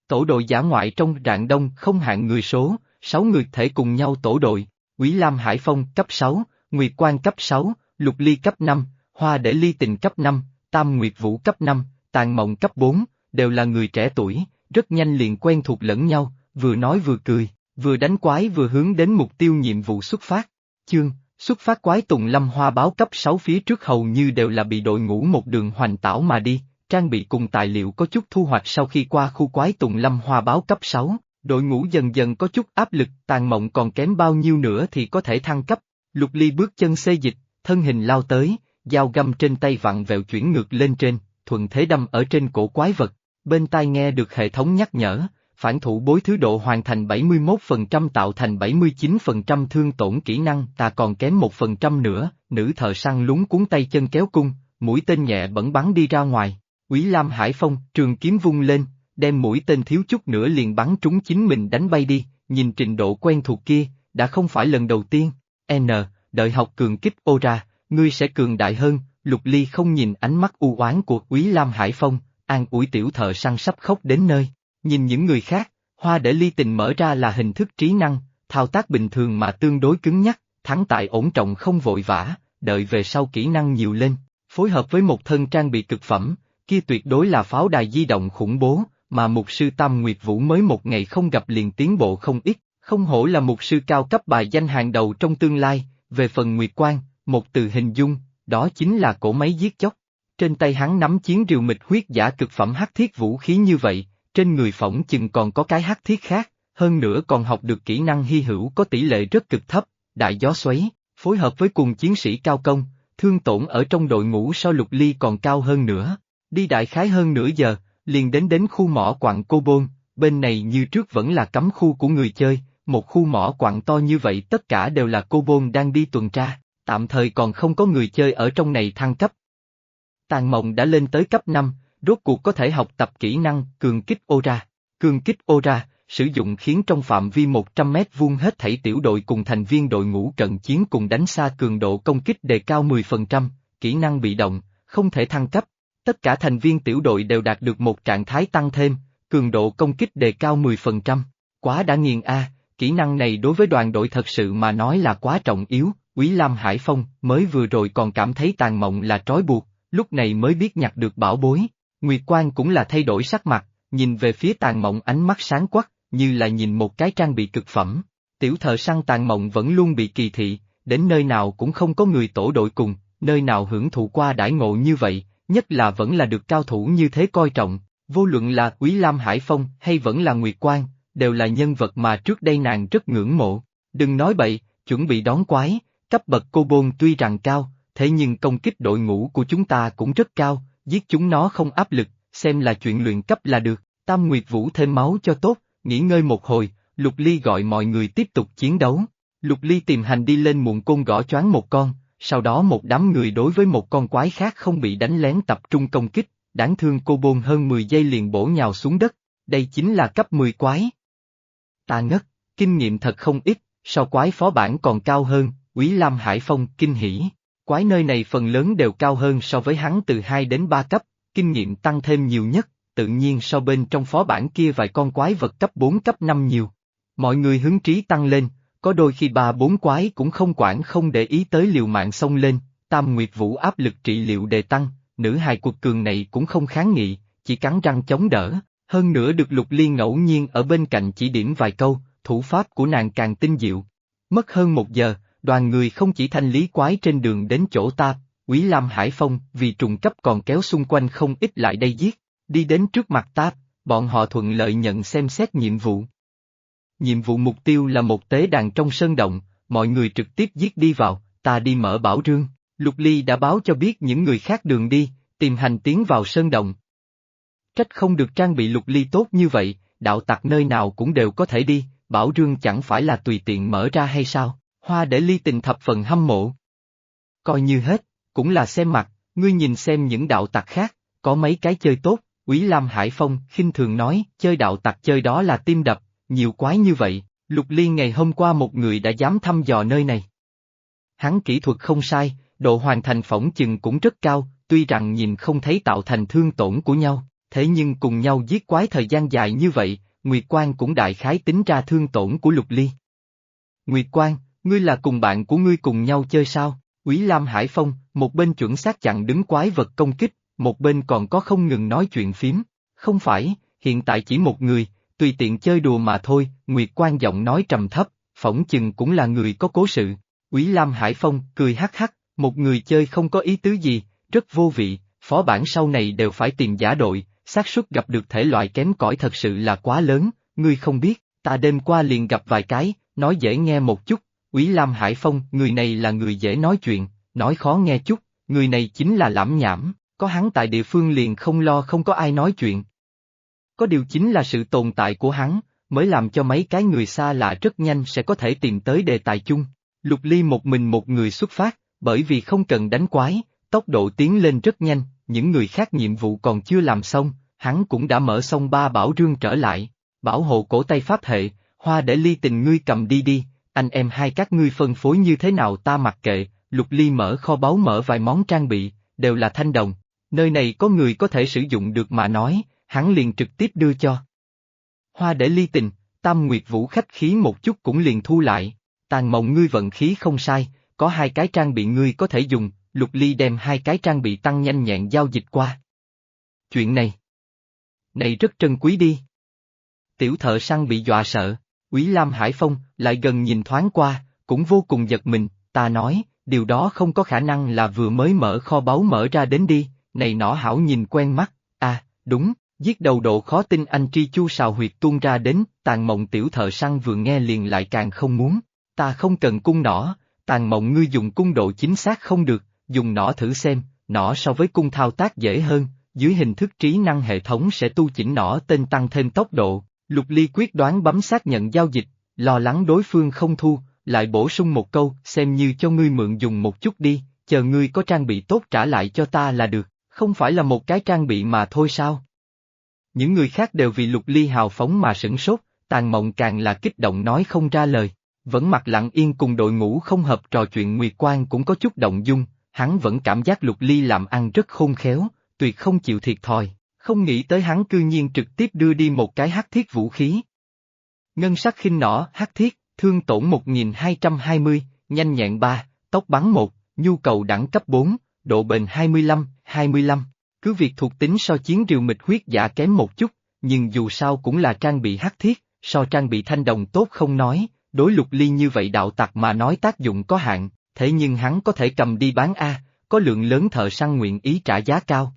Tổ đội giả ngoại trong rạng đông không hạn người số, 6 người thể cùng nhau tổ đội, Quý Lam Hải Phong cấp 6, Nguyệt Quan cấp 6, Lục Ly cấp 5, Hoa Để Ly Tình cấp 5, Tam Nguyệt Vũ cấp 5, Tàn Mộng cấp 4, đều là người trẻ tuổi, rất nhanh liền quen thuộc lẫn nhau, vừa nói vừa cười, vừa đánh quái vừa hướng đến mục tiêu nhiệm vụ xuất phát. Chương, xuất phát quái tùng lâm hoa báo cấp 6 phía trước hầu như đều là bị đội ngũ một đường hoành tảo mà đi, trang bị cùng tài liệu có chút thu hoạch sau khi qua khu quái tùng lâm hoa báo cấp 6, đội ngũ dần dần có chút áp lực, tàn mộng còn kém bao nhiêu nữa thì có thể thăng cấp, lục ly bước chân xê dịch, thân hình lao tới, dao găm trên tay vặn vẹo chuyển ngược lên trên, thuần thế đâm ở trên cổ quái vật, bên tai nghe được hệ thống nhắc nhở, phản thủ bối thứ độ hoàn thành 71% tạo thành 79% thương tổn kỹ năng ta còn kém 1% nữa, nữ thợ săn lúng cuốn tay chân kéo cung, mũi tên nhẹ bẩn bắn đi ra ngoài, Quý Lam Hải Phong, trường kiếm vung lên, đem mũi tên thiếu chút nữa liền bắn trúng chính mình đánh bay đi, nhìn trình độ quen thuộc kia, đã không phải lần đầu tiên, N, đợi học cường kích ô ra, ngươi sẽ cường đại hơn, Lục Ly không nhìn ánh mắt u oán của Quý Lam Hải Phong, an ủi tiểu thợ săn sắp khóc đến nơi. Nhìn những người khác, hoa để ly tình mở ra là hình thức trí năng, thao tác bình thường mà tương đối cứng nhắc, thắng tại ổn trọng không vội vã, đợi về sau kỹ năng nhiều lên, phối hợp với một thân trang bị cực phẩm, kia tuyệt đối là pháo đài di động khủng bố, mà mục sư Tam Nguyệt Vũ mới một ngày không gặp liền tiến bộ không ít, không hổ là mục sư cao cấp bài danh hàng đầu trong tương lai, về phần Nguyệt Quan, một từ hình dung, đó chính là cổ máy giết chóc. Trên tay hắn nắm chiến rìu mịch huyết giả cực phẩm hắc thiết vũ khí như vậy, trên người phỏng chừng còn có cái hắc thiết khác, hơn nữa còn học được kỹ năng hy hữu có tỷ lệ rất cực thấp, đại gió xoáy, phối hợp với cùng chiến sĩ cao công, thương tổn ở trong đội ngũ so lục ly còn cao hơn nữa. Đi đại khái hơn nửa giờ, liền đến đến khu mỏ quặng cô bôn, bên này như trước vẫn là cấm khu của người chơi, một khu mỏ quặng to như vậy tất cả đều là cô bôn đang đi tuần tra, tạm thời còn không có người chơi ở trong này thăng cấp. Tàn mộng đã lên tới cấp 5, rốt cuộc có thể học tập kỹ năng cường kích ô ra. Cường kích ô ra, sử dụng khiến trong phạm vi 100 mét vuông hết thảy tiểu đội cùng thành viên đội ngũ cận chiến cùng đánh xa cường độ công kích đề cao 10%, kỹ năng bị động, không thể thăng cấp. Tất cả thành viên tiểu đội đều đạt được một trạng thái tăng thêm, cường độ công kích đề cao 10%. Quá đã nghiền A, kỹ năng này đối với đoàn đội thật sự mà nói là quá trọng yếu, Quý Lam Hải Phong mới vừa rồi còn cảm thấy tàn mộng là trói buộc, lúc này mới biết nhặt được bảo bối. Nguyệt Quang cũng là thay đổi sắc mặt, nhìn về phía tàn mộng ánh mắt sáng quắc, như là nhìn một cái trang bị cực phẩm. Tiểu thợ săn tàn mộng vẫn luôn bị kỳ thị, đến nơi nào cũng không có người tổ đội cùng, nơi nào hưởng thụ qua đãi ngộ như vậy, nhất là vẫn là được cao thủ như thế coi trọng, vô luận là Quý Lam Hải Phong hay vẫn là Nguyệt Quang, đều là nhân vật mà trước đây nàng rất ngưỡng mộ. Đừng nói bậy, chuẩn bị đón quái, cấp bậc cô bôn tuy rằng cao, thế nhưng công kích đội ngũ của chúng ta cũng rất cao, giết chúng nó không áp lực, xem là chuyện luyện cấp là được, Tam Nguyệt Vũ thêm máu cho tốt, nghỉ ngơi một hồi, Lục Ly gọi mọi người tiếp tục chiến đấu. Lục Ly tìm hành đi lên muộn côn gõ choáng một con, sau đó một đám người đối với một con quái khác không bị đánh lén tập trung công kích, đáng thương cô bôn hơn 10 giây liền bổ nhào xuống đất, đây chính là cấp 10 quái. Ta ngất, kinh nghiệm thật không ít, so quái phó bản còn cao hơn, Quý Lam Hải Phong kinh hỉ. Quái nơi này phần lớn đều cao hơn so với hắn từ 2 đến 3 cấp, kinh nghiệm tăng thêm nhiều nhất, tự nhiên so bên trong phó bản kia vài con quái vật cấp 4 cấp 5 nhiều. Mọi người hứng trí tăng lên, có đôi khi ba bốn quái cũng không quản không để ý tới liều mạng xông lên, tam nguyệt vũ áp lực trị liệu đề tăng, nữ hài cuộc cường này cũng không kháng nghị, chỉ cắn răng chống đỡ, hơn nữa được lục liên ngẫu nhiên ở bên cạnh chỉ điểm vài câu, thủ pháp của nàng càng tinh diệu. Mất hơn một giờ, đoàn người không chỉ thanh lý quái trên đường đến chỗ ta, Quý Lam Hải Phong vì trùng cấp còn kéo xung quanh không ít lại đây giết, đi đến trước mặt ta, bọn họ thuận lợi nhận xem xét nhiệm vụ. Nhiệm vụ mục tiêu là một tế đàn trong sơn động, mọi người trực tiếp giết đi vào, ta đi mở bảo rương, Lục Ly đã báo cho biết những người khác đường đi, tìm hành tiến vào sơn động. Trách không được trang bị Lục Ly tốt như vậy, đạo tặc nơi nào cũng đều có thể đi, bảo rương chẳng phải là tùy tiện mở ra hay sao, hoa để ly tình thập phần hâm mộ. Coi như hết, cũng là xem mặt, ngươi nhìn xem những đạo tặc khác, có mấy cái chơi tốt, Quý Lam Hải Phong khinh thường nói, chơi đạo tặc chơi đó là tim đập, nhiều quái như vậy, Lục Liên ngày hôm qua một người đã dám thăm dò nơi này. Hắn kỹ thuật không sai, độ hoàn thành phỏng chừng cũng rất cao, tuy rằng nhìn không thấy tạo thành thương tổn của nhau, thế nhưng cùng nhau giết quái thời gian dài như vậy, Nguyệt Quang cũng đại khái tính ra thương tổn của Lục Ly. Nguyệt Quang, ngươi là cùng bạn của ngươi cùng nhau chơi sao? Quý Lam Hải Phong, một bên chuẩn xác chặn đứng quái vật công kích, một bên còn có không ngừng nói chuyện phím. Không phải, hiện tại chỉ một người, tùy tiện chơi đùa mà thôi, Nguyệt Quang giọng nói trầm thấp, phỏng chừng cũng là người có cố sự. Quý Lam Hải Phong cười hắc hắc, một người chơi không có ý tứ gì, rất vô vị, phó bản sau này đều phải tìm giả đội, xác suất gặp được thể loại kém cỏi thật sự là quá lớn, ngươi không biết, ta đêm qua liền gặp vài cái, nói dễ nghe một chút, Quý Lam Hải Phong, người này là người dễ nói chuyện, nói khó nghe chút, người này chính là lãm nhảm, có hắn tại địa phương liền không lo không có ai nói chuyện. Có điều chính là sự tồn tại của hắn, mới làm cho mấy cái người xa lạ rất nhanh sẽ có thể tìm tới đề tài chung. Lục Ly một mình một người xuất phát, bởi vì không cần đánh quái, tốc độ tiến lên rất nhanh, những người khác nhiệm vụ còn chưa làm xong, hắn cũng đã mở xong ba bảo rương trở lại. Bảo hộ cổ tay pháp hệ, hoa để ly tình ngươi cầm đi đi, anh em hai các ngươi phân phối như thế nào ta mặc kệ, lục ly mở kho báu mở vài món trang bị, đều là thanh đồng. Nơi này có người có thể sử dụng được mà nói, hắn liền trực tiếp đưa cho. Hoa để ly tình, tam nguyệt vũ khách khí một chút cũng liền thu lại, tàn mộng ngươi vận khí không sai, có hai cái trang bị ngươi có thể dùng, lục ly đem hai cái trang bị tăng nhanh nhẹn giao dịch qua. Chuyện này, này rất trân quý đi. Tiểu thợ săn bị dọa sợ, Quý Lam Hải Phong lại gần nhìn thoáng qua, cũng vô cùng giật mình, ta nói, điều đó không có khả năng là vừa mới mở kho báu mở ra đến đi, này nọ hảo nhìn quen mắt, à, đúng, giết đầu độ khó tin anh tri chu sào huyệt tuôn ra đến, tàn mộng tiểu thợ săn vừa nghe liền lại càng không muốn, ta không cần cung nỏ, tàn mộng ngươi dùng cung độ chính xác không được, dùng nỏ thử xem, nỏ so với cung thao tác dễ hơn, dưới hình thức trí năng hệ thống sẽ tu chỉnh nỏ tên tăng thêm tốc độ, Lục Ly quyết đoán bấm xác nhận giao dịch, lo lắng đối phương không thu, lại bổ sung một câu, xem như cho ngươi mượn dùng một chút đi, chờ ngươi có trang bị tốt trả lại cho ta là được, không phải là một cái trang bị mà thôi sao? Những người khác đều vì Lục Ly hào phóng mà sửng sốt, tàn mộng càng là kích động nói không ra lời, vẫn mặt lặng yên cùng đội ngũ không hợp trò chuyện Nguyệt Quang cũng có chút động dung, hắn vẫn cảm giác Lục Ly làm ăn rất khôn khéo, tuyệt không chịu thiệt thòi. Không nghĩ tới hắn cư nhiên trực tiếp đưa đi một cái hắc thiết vũ khí. Ngân sắc khinh nỏ, hắc thiết, thương tổn 1220, nhanh nhẹn 3, tốc bắn 1, nhu cầu đẳng cấp 4, độ bền 25, 25. Cứ việc thuộc tính so chiến rìu mịch huyết giả kém một chút, nhưng dù sao cũng là trang bị hắc thiết, so trang bị thanh đồng tốt không nói, đối lục ly như vậy đạo tặc mà nói tác dụng có hạn, thế nhưng hắn có thể cầm đi bán A, có lượng lớn thợ săn nguyện ý trả giá cao.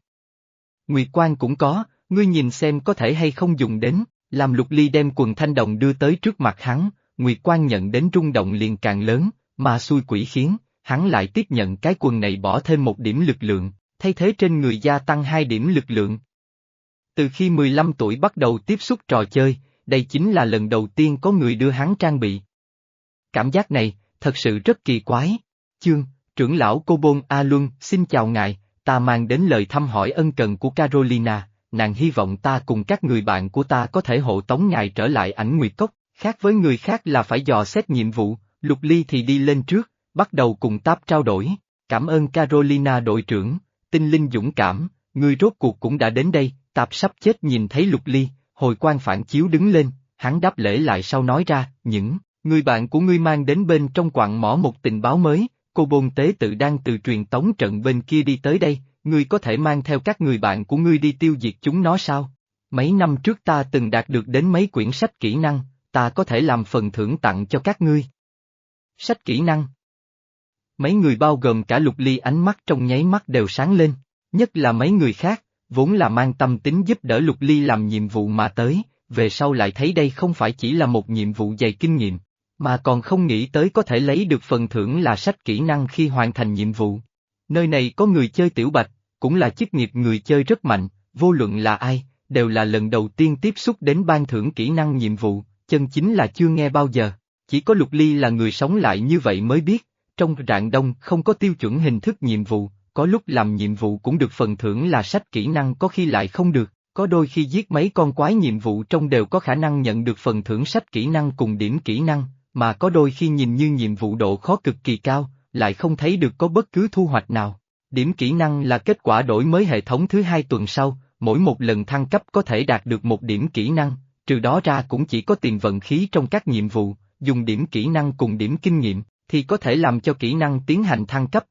Nguyệt Quan cũng có, ngươi nhìn xem có thể hay không dùng đến, làm lục ly đem quần thanh đồng đưa tới trước mặt hắn, Nguyệt Quan nhận đến rung động liền càng lớn, mà xui quỷ khiến, hắn lại tiếp nhận cái quần này bỏ thêm một điểm lực lượng, thay thế trên người gia tăng hai điểm lực lượng. Từ khi 15 tuổi bắt đầu tiếp xúc trò chơi, đây chính là lần đầu tiên có người đưa hắn trang bị. Cảm giác này, thật sự rất kỳ quái. Chương, trưởng lão Cô Bôn A Luân, xin chào ngài, ta mang đến lời thăm hỏi ân cần của Carolina, nàng hy vọng ta cùng các người bạn của ta có thể hộ tống ngài trở lại ảnh nguyệt cốc, khác với người khác là phải dò xét nhiệm vụ, Lục Ly thì đi lên trước, bắt đầu cùng Táp trao đổi, cảm ơn Carolina đội trưởng, tinh linh dũng cảm, ngươi rốt cuộc cũng đã đến đây, tạp sắp chết nhìn thấy lục ly, hồi quan phản chiếu đứng lên, hắn đáp lễ lại sau nói ra, những, người bạn của ngươi mang đến bên trong quặng mỏ một tình báo mới, cô bôn tế tự đang từ truyền tống trận bên kia đi tới đây, ngươi có thể mang theo các người bạn của ngươi đi tiêu diệt chúng nó sao? Mấy năm trước ta từng đạt được đến mấy quyển sách kỹ năng, ta có thể làm phần thưởng tặng cho các ngươi. Sách kỹ năng Mấy người bao gồm cả lục ly ánh mắt trong nháy mắt đều sáng lên, nhất là mấy người khác, vốn là mang tâm tính giúp đỡ lục ly làm nhiệm vụ mà tới, về sau lại thấy đây không phải chỉ là một nhiệm vụ dày kinh nghiệm, mà còn không nghĩ tới có thể lấy được phần thưởng là sách kỹ năng khi hoàn thành nhiệm vụ. Nơi này có người chơi tiểu bạch, cũng là chức nghiệp người chơi rất mạnh, vô luận là ai, đều là lần đầu tiên tiếp xúc đến ban thưởng kỹ năng nhiệm vụ, chân chính là chưa nghe bao giờ. Chỉ có Lục Ly là người sống lại như vậy mới biết, trong rạng đông không có tiêu chuẩn hình thức nhiệm vụ, có lúc làm nhiệm vụ cũng được phần thưởng là sách kỹ năng có khi lại không được, có đôi khi giết mấy con quái nhiệm vụ trong đều có khả năng nhận được phần thưởng sách kỹ năng cùng điểm kỹ năng, mà có đôi khi nhìn như nhiệm vụ độ khó cực kỳ cao, lại không thấy được có bất cứ thu hoạch nào. Điểm kỹ năng là kết quả đổi mới hệ thống thứ hai tuần sau, mỗi một lần thăng cấp có thể đạt được một điểm kỹ năng, trừ đó ra cũng chỉ có tiền vận khí trong các nhiệm vụ, dùng điểm kỹ năng cùng điểm kinh nghiệm, thì có thể làm cho kỹ năng tiến hành thăng cấp.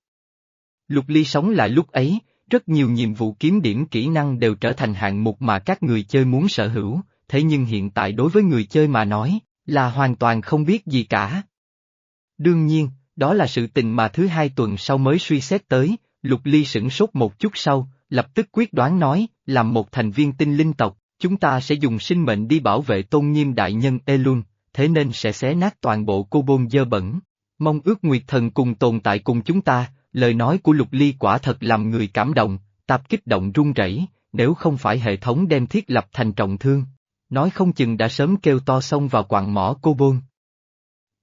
Lục Ly sống lại lúc ấy, rất nhiều nhiệm vụ kiếm điểm kỹ năng đều trở thành hạng mục mà các người chơi muốn sở hữu, thế nhưng hiện tại đối với người chơi mà nói, là hoàn toàn không biết gì cả. Đương nhiên, đó là sự tình mà thứ hai tuần sau mới suy xét tới, Lục Ly sửng sốt một chút sau, lập tức quyết đoán nói, làm một thành viên tinh linh tộc, chúng ta sẽ dùng sinh mệnh đi bảo vệ tôn nghiêm đại nhân Elun, thế nên sẽ xé nát toàn bộ cô bôn dơ bẩn. Mong ước Nguyệt Thần cùng tồn tại cùng chúng ta, lời nói của Lục Ly quả thật làm người cảm động, tạp kích động run rẩy. nếu không phải hệ thống đem thiết lập thành trọng thương. Nói không chừng đã sớm kêu to xông vào quạng mỏ cô bôn.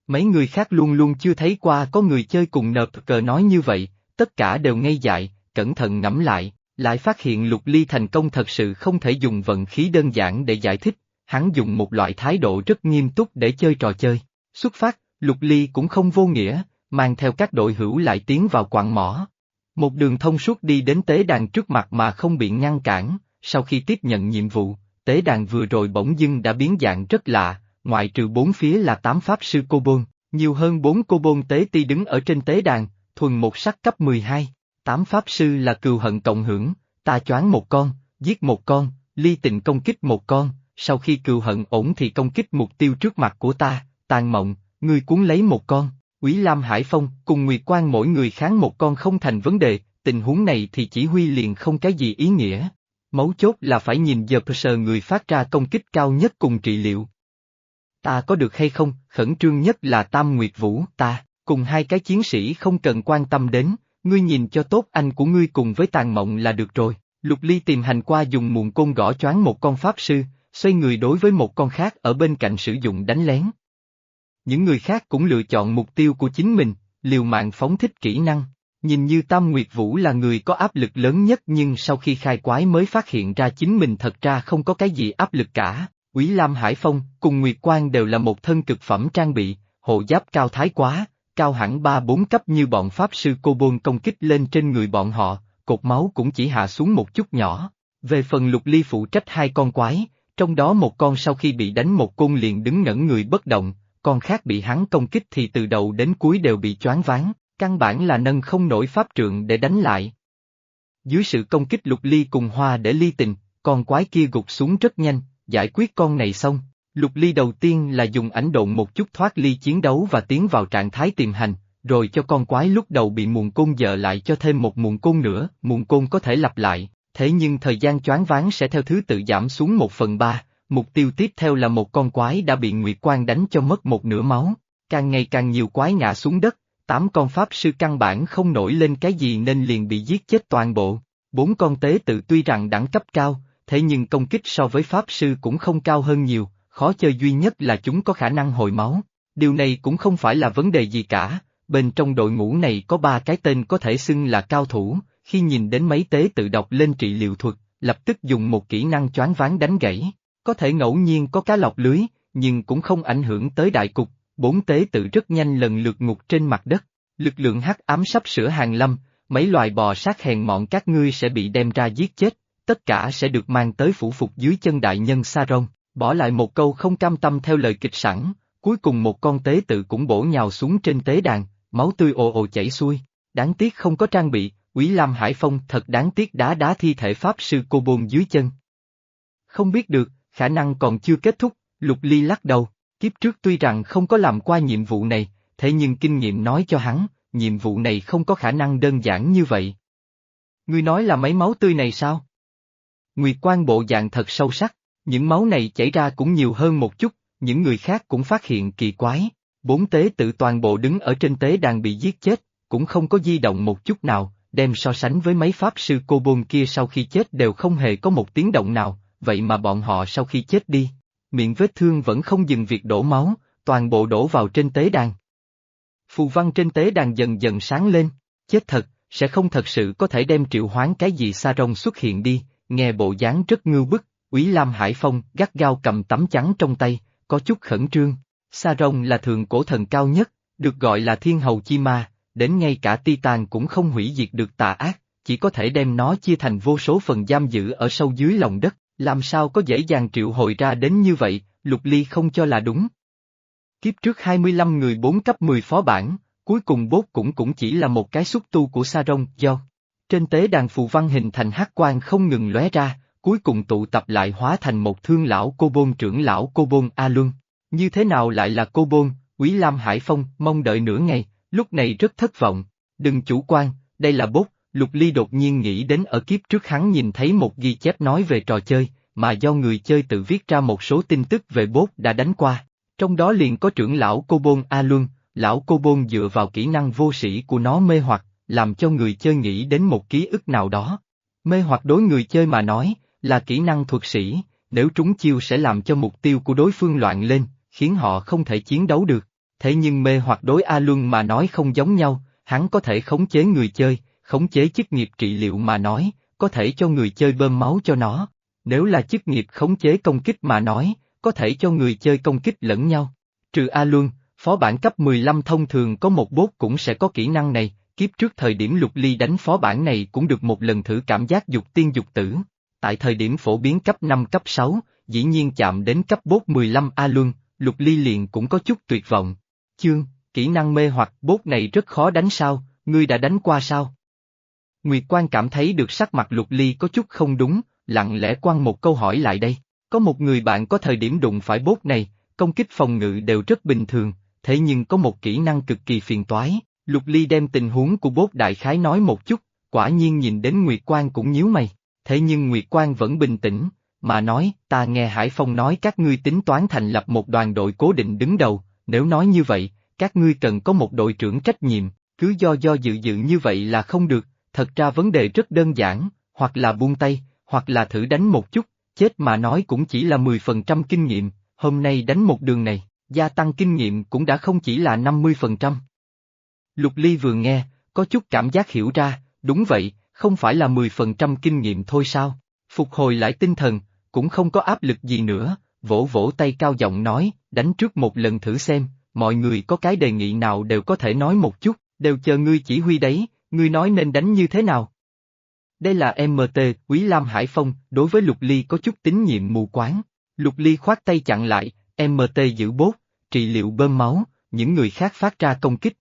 Mấy người khác luôn luôn chưa thấy qua có người chơi cùng nợp cờ nói như vậy, tất cả đều ngây dại, cẩn thận ngẫm lại, lại phát hiện lục ly thành công thật sự không thể dùng vận khí đơn giản để giải thích, hắn dùng một loại thái độ rất nghiêm túc để chơi trò chơi. Xuất phát, lục ly cũng không vô nghĩa, mang theo các đội hữu lại tiến vào quạng mỏ. Một đường thông suốt đi đến tế đàn trước mặt mà không bị ngăn cản, sau khi tiếp nhận nhiệm vụ, tế đàn vừa rồi bỗng dưng đã biến dạng rất lạ, ngoại trừ bốn phía là tám pháp sư cô bôn, nhiều hơn bốn cô bôn tế ti đứng ở trên tế đàn, thuần một sắc cấp 12. Tám pháp sư là cừu hận cộng hưởng, ta choáng một con, giết một con, ly tình công kích một con, sau khi cừu hận ổn thì công kích mục tiêu trước mặt của ta, tàn mộng, ngươi cuốn lấy một con, Quý Lam Hải Phong cùng Nguyệt Quang mỗi người kháng một con không thành vấn đề, tình huống này thì chỉ huy liền không cái gì ý nghĩa. Mấu chốt là phải nhìn giờ sờ người phát ra công kích cao nhất cùng trị liệu. Ta có được hay không, khẩn trương nhất là Tam Nguyệt Vũ, ta, cùng hai cái chiến sĩ không cần quan tâm đến, ngươi nhìn cho tốt anh của ngươi cùng với tàn mộng là được rồi. Lục Ly tìm hành qua dùng muộn côn gõ choáng một con pháp sư, xoay người đối với một con khác ở bên cạnh sử dụng đánh lén. Những người khác cũng lựa chọn mục tiêu của chính mình, liều mạng phóng thích kỹ năng. Nhìn như Tam Nguyệt Vũ là người có áp lực lớn nhất nhưng sau khi khai quái mới phát hiện ra chính mình thật ra không có cái gì áp lực cả. Quý Lam Hải Phong cùng Nguyệt Quang đều là một thân cực phẩm trang bị, hộ giáp cao thái quá, cao hẳn ba bốn cấp như bọn Pháp Sư Cô Bôn công kích lên trên người bọn họ, cột máu cũng chỉ hạ xuống một chút nhỏ. Về phần lục ly phụ trách hai con quái, trong đó một con sau khi bị đánh một côn liền đứng ngẩn người bất động, con khác bị hắn công kích thì từ đầu đến cuối đều bị choáng váng, căn bản là nâng không nổi pháp trượng để đánh lại. Dưới sự công kích lục ly cùng hoa để ly tình, con quái kia gục xuống rất nhanh, giải quyết con này xong, Lục ly đầu tiên là dùng ảnh độn một chút thoát ly chiến đấu và tiến vào trạng thái tiềm hành, rồi cho con quái lúc đầu bị muộn côn dợ lại cho thêm một muộn côn nữa, muộn côn có thể lặp lại, thế nhưng thời gian choáng ván sẽ theo thứ tự giảm xuống một phần ba, mục tiêu tiếp theo là một con quái đã bị Nguyệt Quang đánh cho mất một nửa máu, càng ngày càng nhiều quái ngã xuống đất, tám con pháp sư căn bản không nổi lên cái gì nên liền bị giết chết toàn bộ, bốn con tế tự tuy rằng đẳng cấp cao, thế nhưng công kích so với pháp sư cũng không cao hơn nhiều, khó chơi duy nhất là chúng có khả năng hồi máu. Điều này cũng không phải là vấn đề gì cả, bên trong đội ngũ này có ba cái tên có thể xưng là cao thủ, khi nhìn đến mấy tế tự đọc lên trị liệu thuật, lập tức dùng một kỹ năng choáng ván đánh gãy. Có thể ngẫu nhiên có cá lọc lưới, nhưng cũng không ảnh hưởng tới đại cục, bốn tế tự rất nhanh lần lượt ngục trên mặt đất. Lực lượng hắc ám sắp sửa hàng lâm, mấy loài bò sát hèn mọn các ngươi sẽ bị đem ra giết chết, tất cả sẽ được mang tới phủ phục dưới chân đại nhân Saron, bỏ lại một câu không cam tâm theo lời kịch sẵn, cuối cùng một con tế tự cũng bổ nhào xuống trên tế đàn, máu tươi ồ ồ chảy xuôi, đáng tiếc không có trang bị, Quý Lam Hải Phong thật đáng tiếc đá đá thi thể Pháp Sư Cô bồn dưới chân. Không biết được, khả năng còn chưa kết thúc, Lục Ly lắc đầu, kiếp trước tuy rằng không có làm qua nhiệm vụ này, thế nhưng kinh nghiệm nói cho hắn, nhiệm vụ này không có khả năng đơn giản như vậy. Ngươi nói là mấy máu tươi này sao? Nguyệt quan bộ dạng thật sâu sắc, những máu này chảy ra cũng nhiều hơn một chút, những người khác cũng phát hiện kỳ quái. Bốn tế tự toàn bộ đứng ở trên tế đàn bị giết chết, cũng không có di động một chút nào, đem so sánh với mấy pháp sư cô bôn kia sau khi chết đều không hề có một tiếng động nào, vậy mà bọn họ sau khi chết đi, miệng vết thương vẫn không dừng việc đổ máu, toàn bộ đổ vào trên tế đàn. Phù văn trên tế đàn dần dần sáng lên, chết thật, sẽ không thật sự có thể đem triệu hoán cái gì xa rồng xuất hiện đi, nghe bộ dáng rất ngưu bức, Úy Lam Hải Phong gắt gao cầm tấm chắn trong tay, có chút khẩn trương. Sa rồng là thường cổ thần cao nhất, được gọi là thiên hầu chi ma, đến ngay cả Titan cũng không hủy diệt được tà ác, chỉ có thể đem nó chia thành vô số phần giam giữ ở sâu dưới lòng đất, làm sao có dễ dàng triệu hồi ra đến như vậy, Lục Ly không cho là đúng. Kiếp trước 25 người 4 cấp 10 phó bản, cuối cùng bốt cũng cũng chỉ là một cái xúc tu của Sa Rông, do trên tế đàn phù văn hình thành hắc quan không ngừng lóe ra, cuối cùng tụ tập lại hóa thành một thương lão cô bôn trưởng lão cô bôn A Luân. Như thế nào lại là cô bôn, Quý Lam Hải Phong mong đợi nửa ngày, lúc này rất thất vọng. Đừng chủ quan, đây là bốt, Lục Ly đột nhiên nghĩ đến ở kiếp trước hắn nhìn thấy một ghi chép nói về trò chơi, mà do người chơi tự viết ra một số tin tức về bốt đã đánh qua. Trong đó liền có trưởng lão cô bôn A Luân, lão cô bôn dựa vào kỹ năng vô sĩ của nó mê hoặc, làm cho người chơi nghĩ đến một ký ức nào đó. Mê hoặc đối người chơi mà nói, là kỹ năng thuật sĩ, nếu trúng chiêu sẽ làm cho mục tiêu của đối phương loạn lên, khiến họ không thể chiến đấu được. Thế nhưng mê hoặc đối A Luân mà nói không giống nhau, hắn có thể khống chế người chơi, khống chế chức nghiệp trị liệu mà nói, có thể cho người chơi bơm máu cho nó. Nếu là chức nghiệp khống chế công kích mà nói, có thể cho người chơi công kích lẫn nhau. Trừ A Luân, phó bản cấp 15 thông thường có một bốt cũng sẽ có kỹ năng này, kiếp trước thời điểm lục ly đánh phó bản này cũng được một lần thử cảm giác dục tiên dục tử. Tại thời điểm phổ biến cấp 5 cấp 6, dĩ nhiên chạm đến cấp bốt 15 A Luân, lục ly liền cũng có chút tuyệt vọng. Chương, kỹ năng mê hoặc bốt này rất khó đánh sao, ngươi đã đánh qua sao? Nguyệt Quan cảm thấy được sắc mặt lục ly có chút không đúng, lặng lẽ quan một câu hỏi lại đây. Có một người bạn có thời điểm đụng phải bốt này, công kích phòng ngự đều rất bình thường, thế nhưng có một kỹ năng cực kỳ phiền toái. Lục Ly đem tình huống của bốt đại khái nói một chút, quả nhiên nhìn đến Nguyệt Quan cũng nhíu mày, thế nhưng Nguyệt Quan vẫn bình tĩnh, mà nói, ta nghe Hải Phong nói các ngươi tính toán thành lập một đoàn đội cố định đứng đầu, nếu nói như vậy, các ngươi cần có một đội trưởng trách nhiệm, cứ do do dự dự như vậy là không được, thật ra vấn đề rất đơn giản, hoặc là buông tay, hoặc là thử đánh một chút, chết mà nói cũng chỉ là 10% kinh nghiệm, hôm nay đánh một đường này, gia tăng kinh nghiệm cũng đã không chỉ là 50%. Lục Ly vừa nghe, có chút cảm giác hiểu ra, đúng vậy, không phải là 10% kinh nghiệm thôi sao, phục hồi lại tinh thần, cũng không có áp lực gì nữa, vỗ vỗ tay cao giọng nói, đánh trước một lần thử xem, mọi người có cái đề nghị nào đều có thể nói một chút, đều chờ ngươi chỉ huy đấy, ngươi nói nên đánh như thế nào. Đây là MT, Quý Lam Hải Phong, đối với Lục Ly có chút tín nhiệm mù quáng. Lục Ly khoát tay chặn lại, MT giữ bốt, trị liệu bơm máu, những người khác phát ra công kích.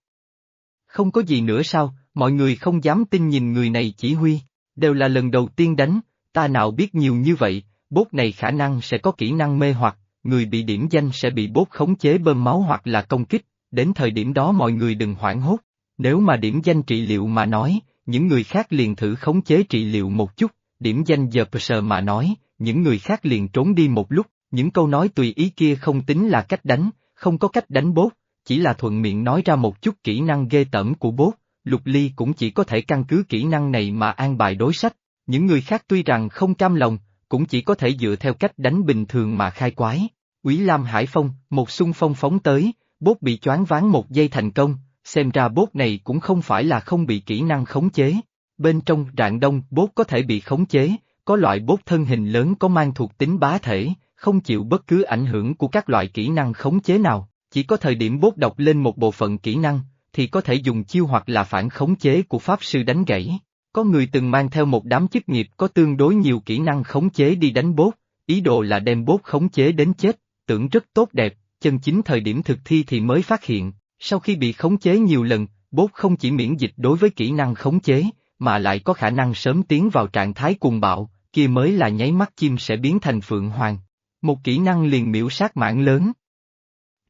Không có gì nữa sao, mọi người không dám tin nhìn người này chỉ huy, đều là lần đầu tiên đánh, ta nào biết nhiều như vậy, bốt này khả năng sẽ có kỹ năng mê hoặc, người bị điểm danh sẽ bị bốt khống chế bơm máu hoặc là công kích, đến thời điểm đó mọi người đừng hoảng hốt, nếu mà điểm danh trị liệu mà nói, những người khác liền thử khống chế trị liệu một chút, điểm danh giờ sờ mà nói, những người khác liền trốn đi một lúc, những câu nói tùy ý kia không tính là cách đánh, không có cách đánh bốt, chỉ là thuận miệng nói ra một chút kỹ năng ghê tởm của bốt, Lục Ly cũng chỉ có thể căn cứ kỹ năng này mà an bài đối sách, những người khác tuy rằng không cam lòng, cũng chỉ có thể dựa theo cách đánh bình thường mà khai quái. Úy Lam Hải Phong, một xung phong phóng tới, bốt bị choáng ván một giây thành công, xem ra bốt này cũng không phải là không bị kỹ năng khống chế. Bên trong rạng đông bốt có thể bị khống chế, có loại bốt thân hình lớn có mang thuộc tính bá thể, không chịu bất cứ ảnh hưởng của các loại kỹ năng khống chế nào, chỉ có thời điểm bốt đọc lên một bộ phận kỹ năng, thì có thể dùng chiêu hoặc là phản khống chế của Pháp Sư đánh gãy. Có người từng mang theo một đám chức nghiệp có tương đối nhiều kỹ năng khống chế đi đánh bốt, ý đồ là đem bốt khống chế đến chết, tưởng rất tốt đẹp, chân chính thời điểm thực thi thì mới phát hiện, sau khi bị khống chế nhiều lần, bốt không chỉ miễn dịch đối với kỹ năng khống chế, mà lại có khả năng sớm tiến vào trạng thái cuồng bạo, kia mới là nháy mắt chim sẽ biến thành phượng hoàng. Một kỹ năng liền miễu sát mãn lớn.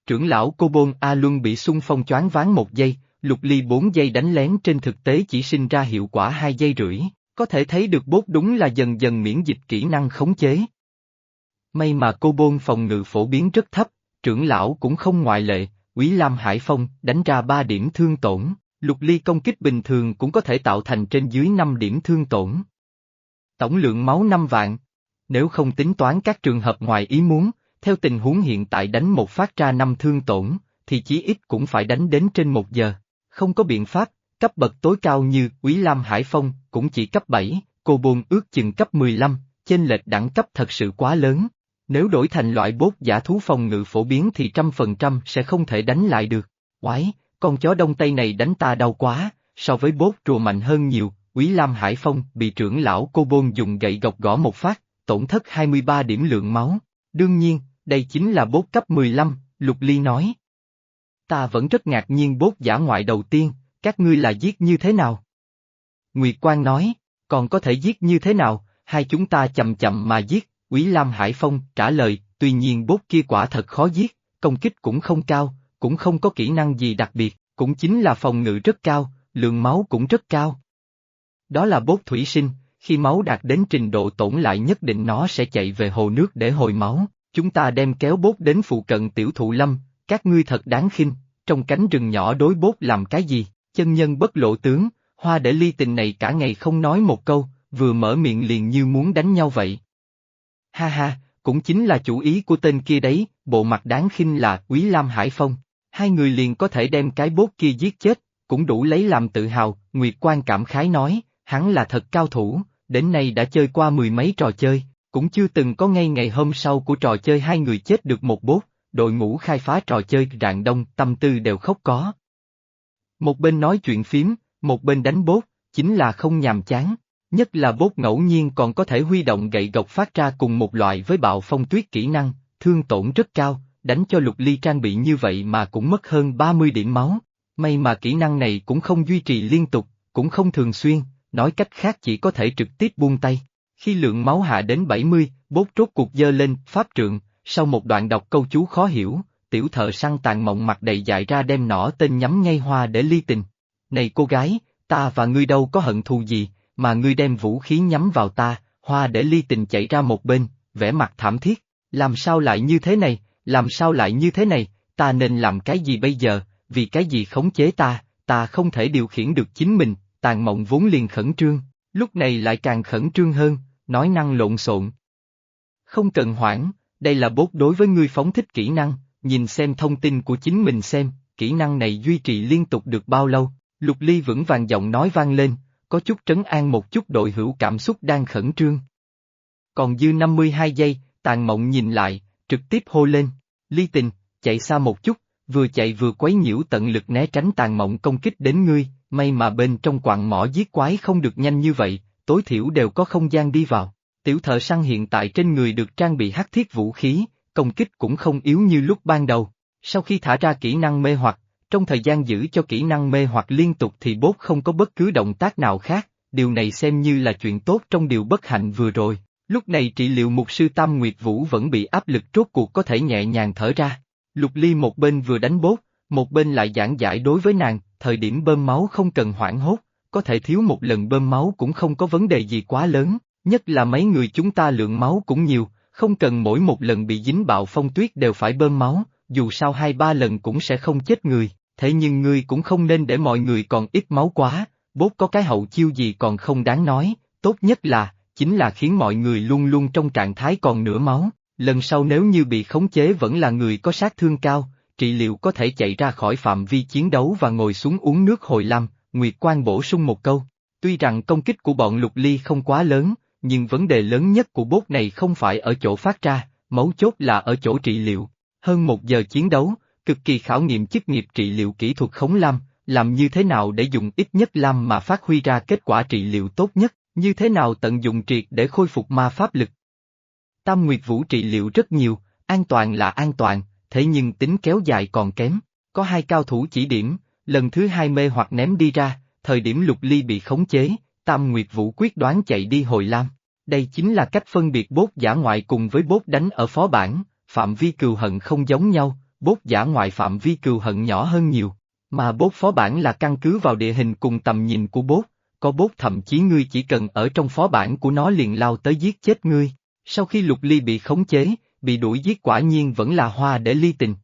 Trưởng lão Cô Bôn A Luân bị xung phong choáng ván một giây, lục ly bốn giây đánh lén trên thực tế chỉ sinh ra hiệu quả hai giây rưỡi, có thể thấy được bốt đúng là dần dần miễn dịch kỹ năng khống chế. May mà cô Bôn phòng ngự phổ biến rất thấp, trưởng lão cũng không ngoại lệ, Quý Lam Hải Phong đánh ra 3 điểm thương tổn, lục ly công kích bình thường cũng có thể tạo thành trên dưới 5 điểm thương tổn. Tổng lượng máu 5 vạn. Nếu không tính toán các trường hợp ngoài ý muốn, theo tình huống hiện tại đánh một phát ra 5 thương tổn, thì chí ít cũng phải đánh đến trên một giờ. Không có biện pháp, cấp bậc tối cao như Quý Lam Hải Phong cũng chỉ cấp 7, cô buồn ước chừng cấp 15, chênh lệch đẳng cấp thật sự quá lớn. Nếu đổi thành loại bốt giả thú phòng ngự phổ biến thì trăm phần trăm sẽ không thể đánh lại được. Quái, con chó đông tây này đánh ta đau quá, so với bốt rùa mạnh hơn nhiều, Quý Lam Hải Phong bị trưởng lão cô Bôn dùng gậy gộc gõ một phát, tổn thất 23 điểm lượng máu. Đương nhiên, đây chính là bốt cấp 15, Lục Ly nói. Ta vẫn rất ngạc nhiên bốt giả ngoại đầu tiên, các ngươi là giết như thế nào? Nguyệt Quang nói, còn có thể giết như thế nào, hai chúng ta chậm chậm mà giết, Quý Lam Hải Phong trả lời, tuy nhiên bốt kia quả thật khó giết, công kích cũng không cao, cũng không có kỹ năng gì đặc biệt, cũng chính là phòng ngự rất cao, lượng máu cũng rất cao. Đó là bốt thủy sinh, khi máu đạt đến trình độ tổn lại nhất định nó sẽ chạy về hồ nước để hồi máu, chúng ta đem kéo bốt đến phụ cận tiểu thụ lâm, các ngươi thật đáng khinh, trong cánh rừng nhỏ đối bốt làm cái gì, chân nhân bất lộ tướng, hoa để ly tình này cả ngày không nói một câu, vừa mở miệng liền như muốn đánh nhau vậy. Ha ha, cũng chính là chủ ý của tên kia đấy, bộ mặt đáng khinh là Quý Lam Hải Phong, hai người liền có thể đem cái bốt kia giết chết, cũng đủ lấy làm tự hào, Nguyệt Quan cảm khái nói, hắn là thật cao thủ, đến nay đã chơi qua mười mấy trò chơi, cũng chưa từng có ngay ngày hôm sau của trò chơi hai người chết được một bốt, đội ngũ khai phá trò chơi rạng đông tâm tư đều khóc có. Một bên nói chuyện phím, một bên đánh bốt, chính là không nhàm chán, nhất là bốt ngẫu nhiên còn có thể huy động gậy gộc phát ra cùng một loại với bạo phong tuyết kỹ năng, thương tổn rất cao, đánh cho lục ly trang bị như vậy mà cũng mất hơn 30 điểm máu. May mà kỹ năng này cũng không duy trì liên tục, cũng không thường xuyên, nói cách khác chỉ có thể trực tiếp buông tay. Khi lượng máu hạ đến 70, bốt rốt cuộc dơ lên, pháp trượng, sau một đoạn đọc câu chú khó hiểu, tiểu thợ săn tàn mộng mặt đầy dại ra đem nỏ tên nhắm ngay hoa để ly tình. Này cô gái, ta và ngươi đâu có hận thù gì, mà ngươi đem vũ khí nhắm vào ta, hoa để ly tình chạy ra một bên, vẻ mặt thảm thiết, làm sao lại như thế này, làm sao lại như thế này, ta nên làm cái gì bây giờ, vì cái gì khống chế ta, ta không thể điều khiển được chính mình, tàn mộng vốn liền khẩn trương, lúc này lại càng khẩn trương hơn, nói năng lộn xộn. Không cần hoảng, đây là bốt đối với ngươi phóng thích kỹ năng, nhìn xem thông tin của chính mình xem, kỹ năng này duy trì liên tục được bao lâu, lục ly vững vàng giọng nói vang lên, có chút trấn an một chút đội hữu cảm xúc đang khẩn trương. Còn dư 52 giây, tàn mộng nhìn lại, trực tiếp hô lên, ly tình, chạy xa một chút, vừa chạy vừa quấy nhiễu tận lực né tránh tàn mộng công kích đến ngươi, may mà bên trong quạng mỏ giết quái không được nhanh như vậy, tối thiểu đều có không gian đi vào. Tiểu thợ săn hiện tại trên người được trang bị hắc thiết vũ khí, công kích cũng không yếu như lúc ban đầu. Sau khi thả ra kỹ năng mê hoặc, trong thời gian giữ cho kỹ năng mê hoặc liên tục thì bốt không có bất cứ động tác nào khác, điều này xem như là chuyện tốt trong điều bất hạnh vừa rồi. Lúc này trị liệu mục sư Tam Nguyệt Vũ vẫn bị áp lực rốt cuộc có thể nhẹ nhàng thở ra. Lục Ly một bên vừa đánh bốt, một bên lại giảng giải đối với nàng, thời điểm bơm máu không cần hoảng hốt, có thể thiếu một lần bơm máu cũng không có vấn đề gì quá lớn, nhất là mấy người chúng ta lượng máu cũng nhiều, không cần mỗi một lần bị dính bạo phong tuyết đều phải bơm máu, dù sao hai ba lần cũng sẽ không chết người, thế nhưng ngươi cũng không nên để mọi người còn ít máu quá, bốt có cái hậu chiêu gì còn không đáng nói, tốt nhất là, chính là khiến mọi người luôn luôn trong trạng thái còn nửa máu, lần sau nếu như bị khống chế vẫn là người có sát thương cao, trị liệu có thể chạy ra khỏi phạm vi chiến đấu và ngồi xuống uống nước hồi lâm, Nguyệt Quan bổ sung một câu. Tuy rằng công kích của bọn lục ly không quá lớn, nhưng vấn đề lớn nhất của bốt này không phải ở chỗ phát ra, mấu chốt là ở chỗ trị liệu. Hơn một giờ chiến đấu, cực kỳ khảo nghiệm chức nghiệp trị liệu kỹ thuật khống lam, làm như thế nào để dùng ít nhất lam mà phát huy ra kết quả trị liệu tốt nhất, như thế nào tận dụng triệt để khôi phục ma pháp lực. Tam Nguyệt Vũ trị liệu rất nhiều, an toàn là an toàn, thế nhưng tính kéo dài còn kém. Có hai cao thủ chỉ điểm, lần thứ hai mê hoặc ném đi ra, thời điểm lục ly bị khống chế, Tam Nguyệt Vũ quyết đoán chạy đi hồi lam. Đây chính là cách phân biệt bốt giả ngoại cùng với bốt đánh ở phó bản, phạm vi cừu hận không giống nhau, bốt giả ngoại phạm vi cừu hận nhỏ hơn nhiều, mà bốt phó bản là căn cứ vào địa hình cùng tầm nhìn của bốt, có bốt thậm chí ngươi chỉ cần ở trong phó bản của nó liền lao tới giết chết ngươi. Sau khi lục ly bị khống chế, bị đuổi giết quả nhiên vẫn là hoa để ly tình.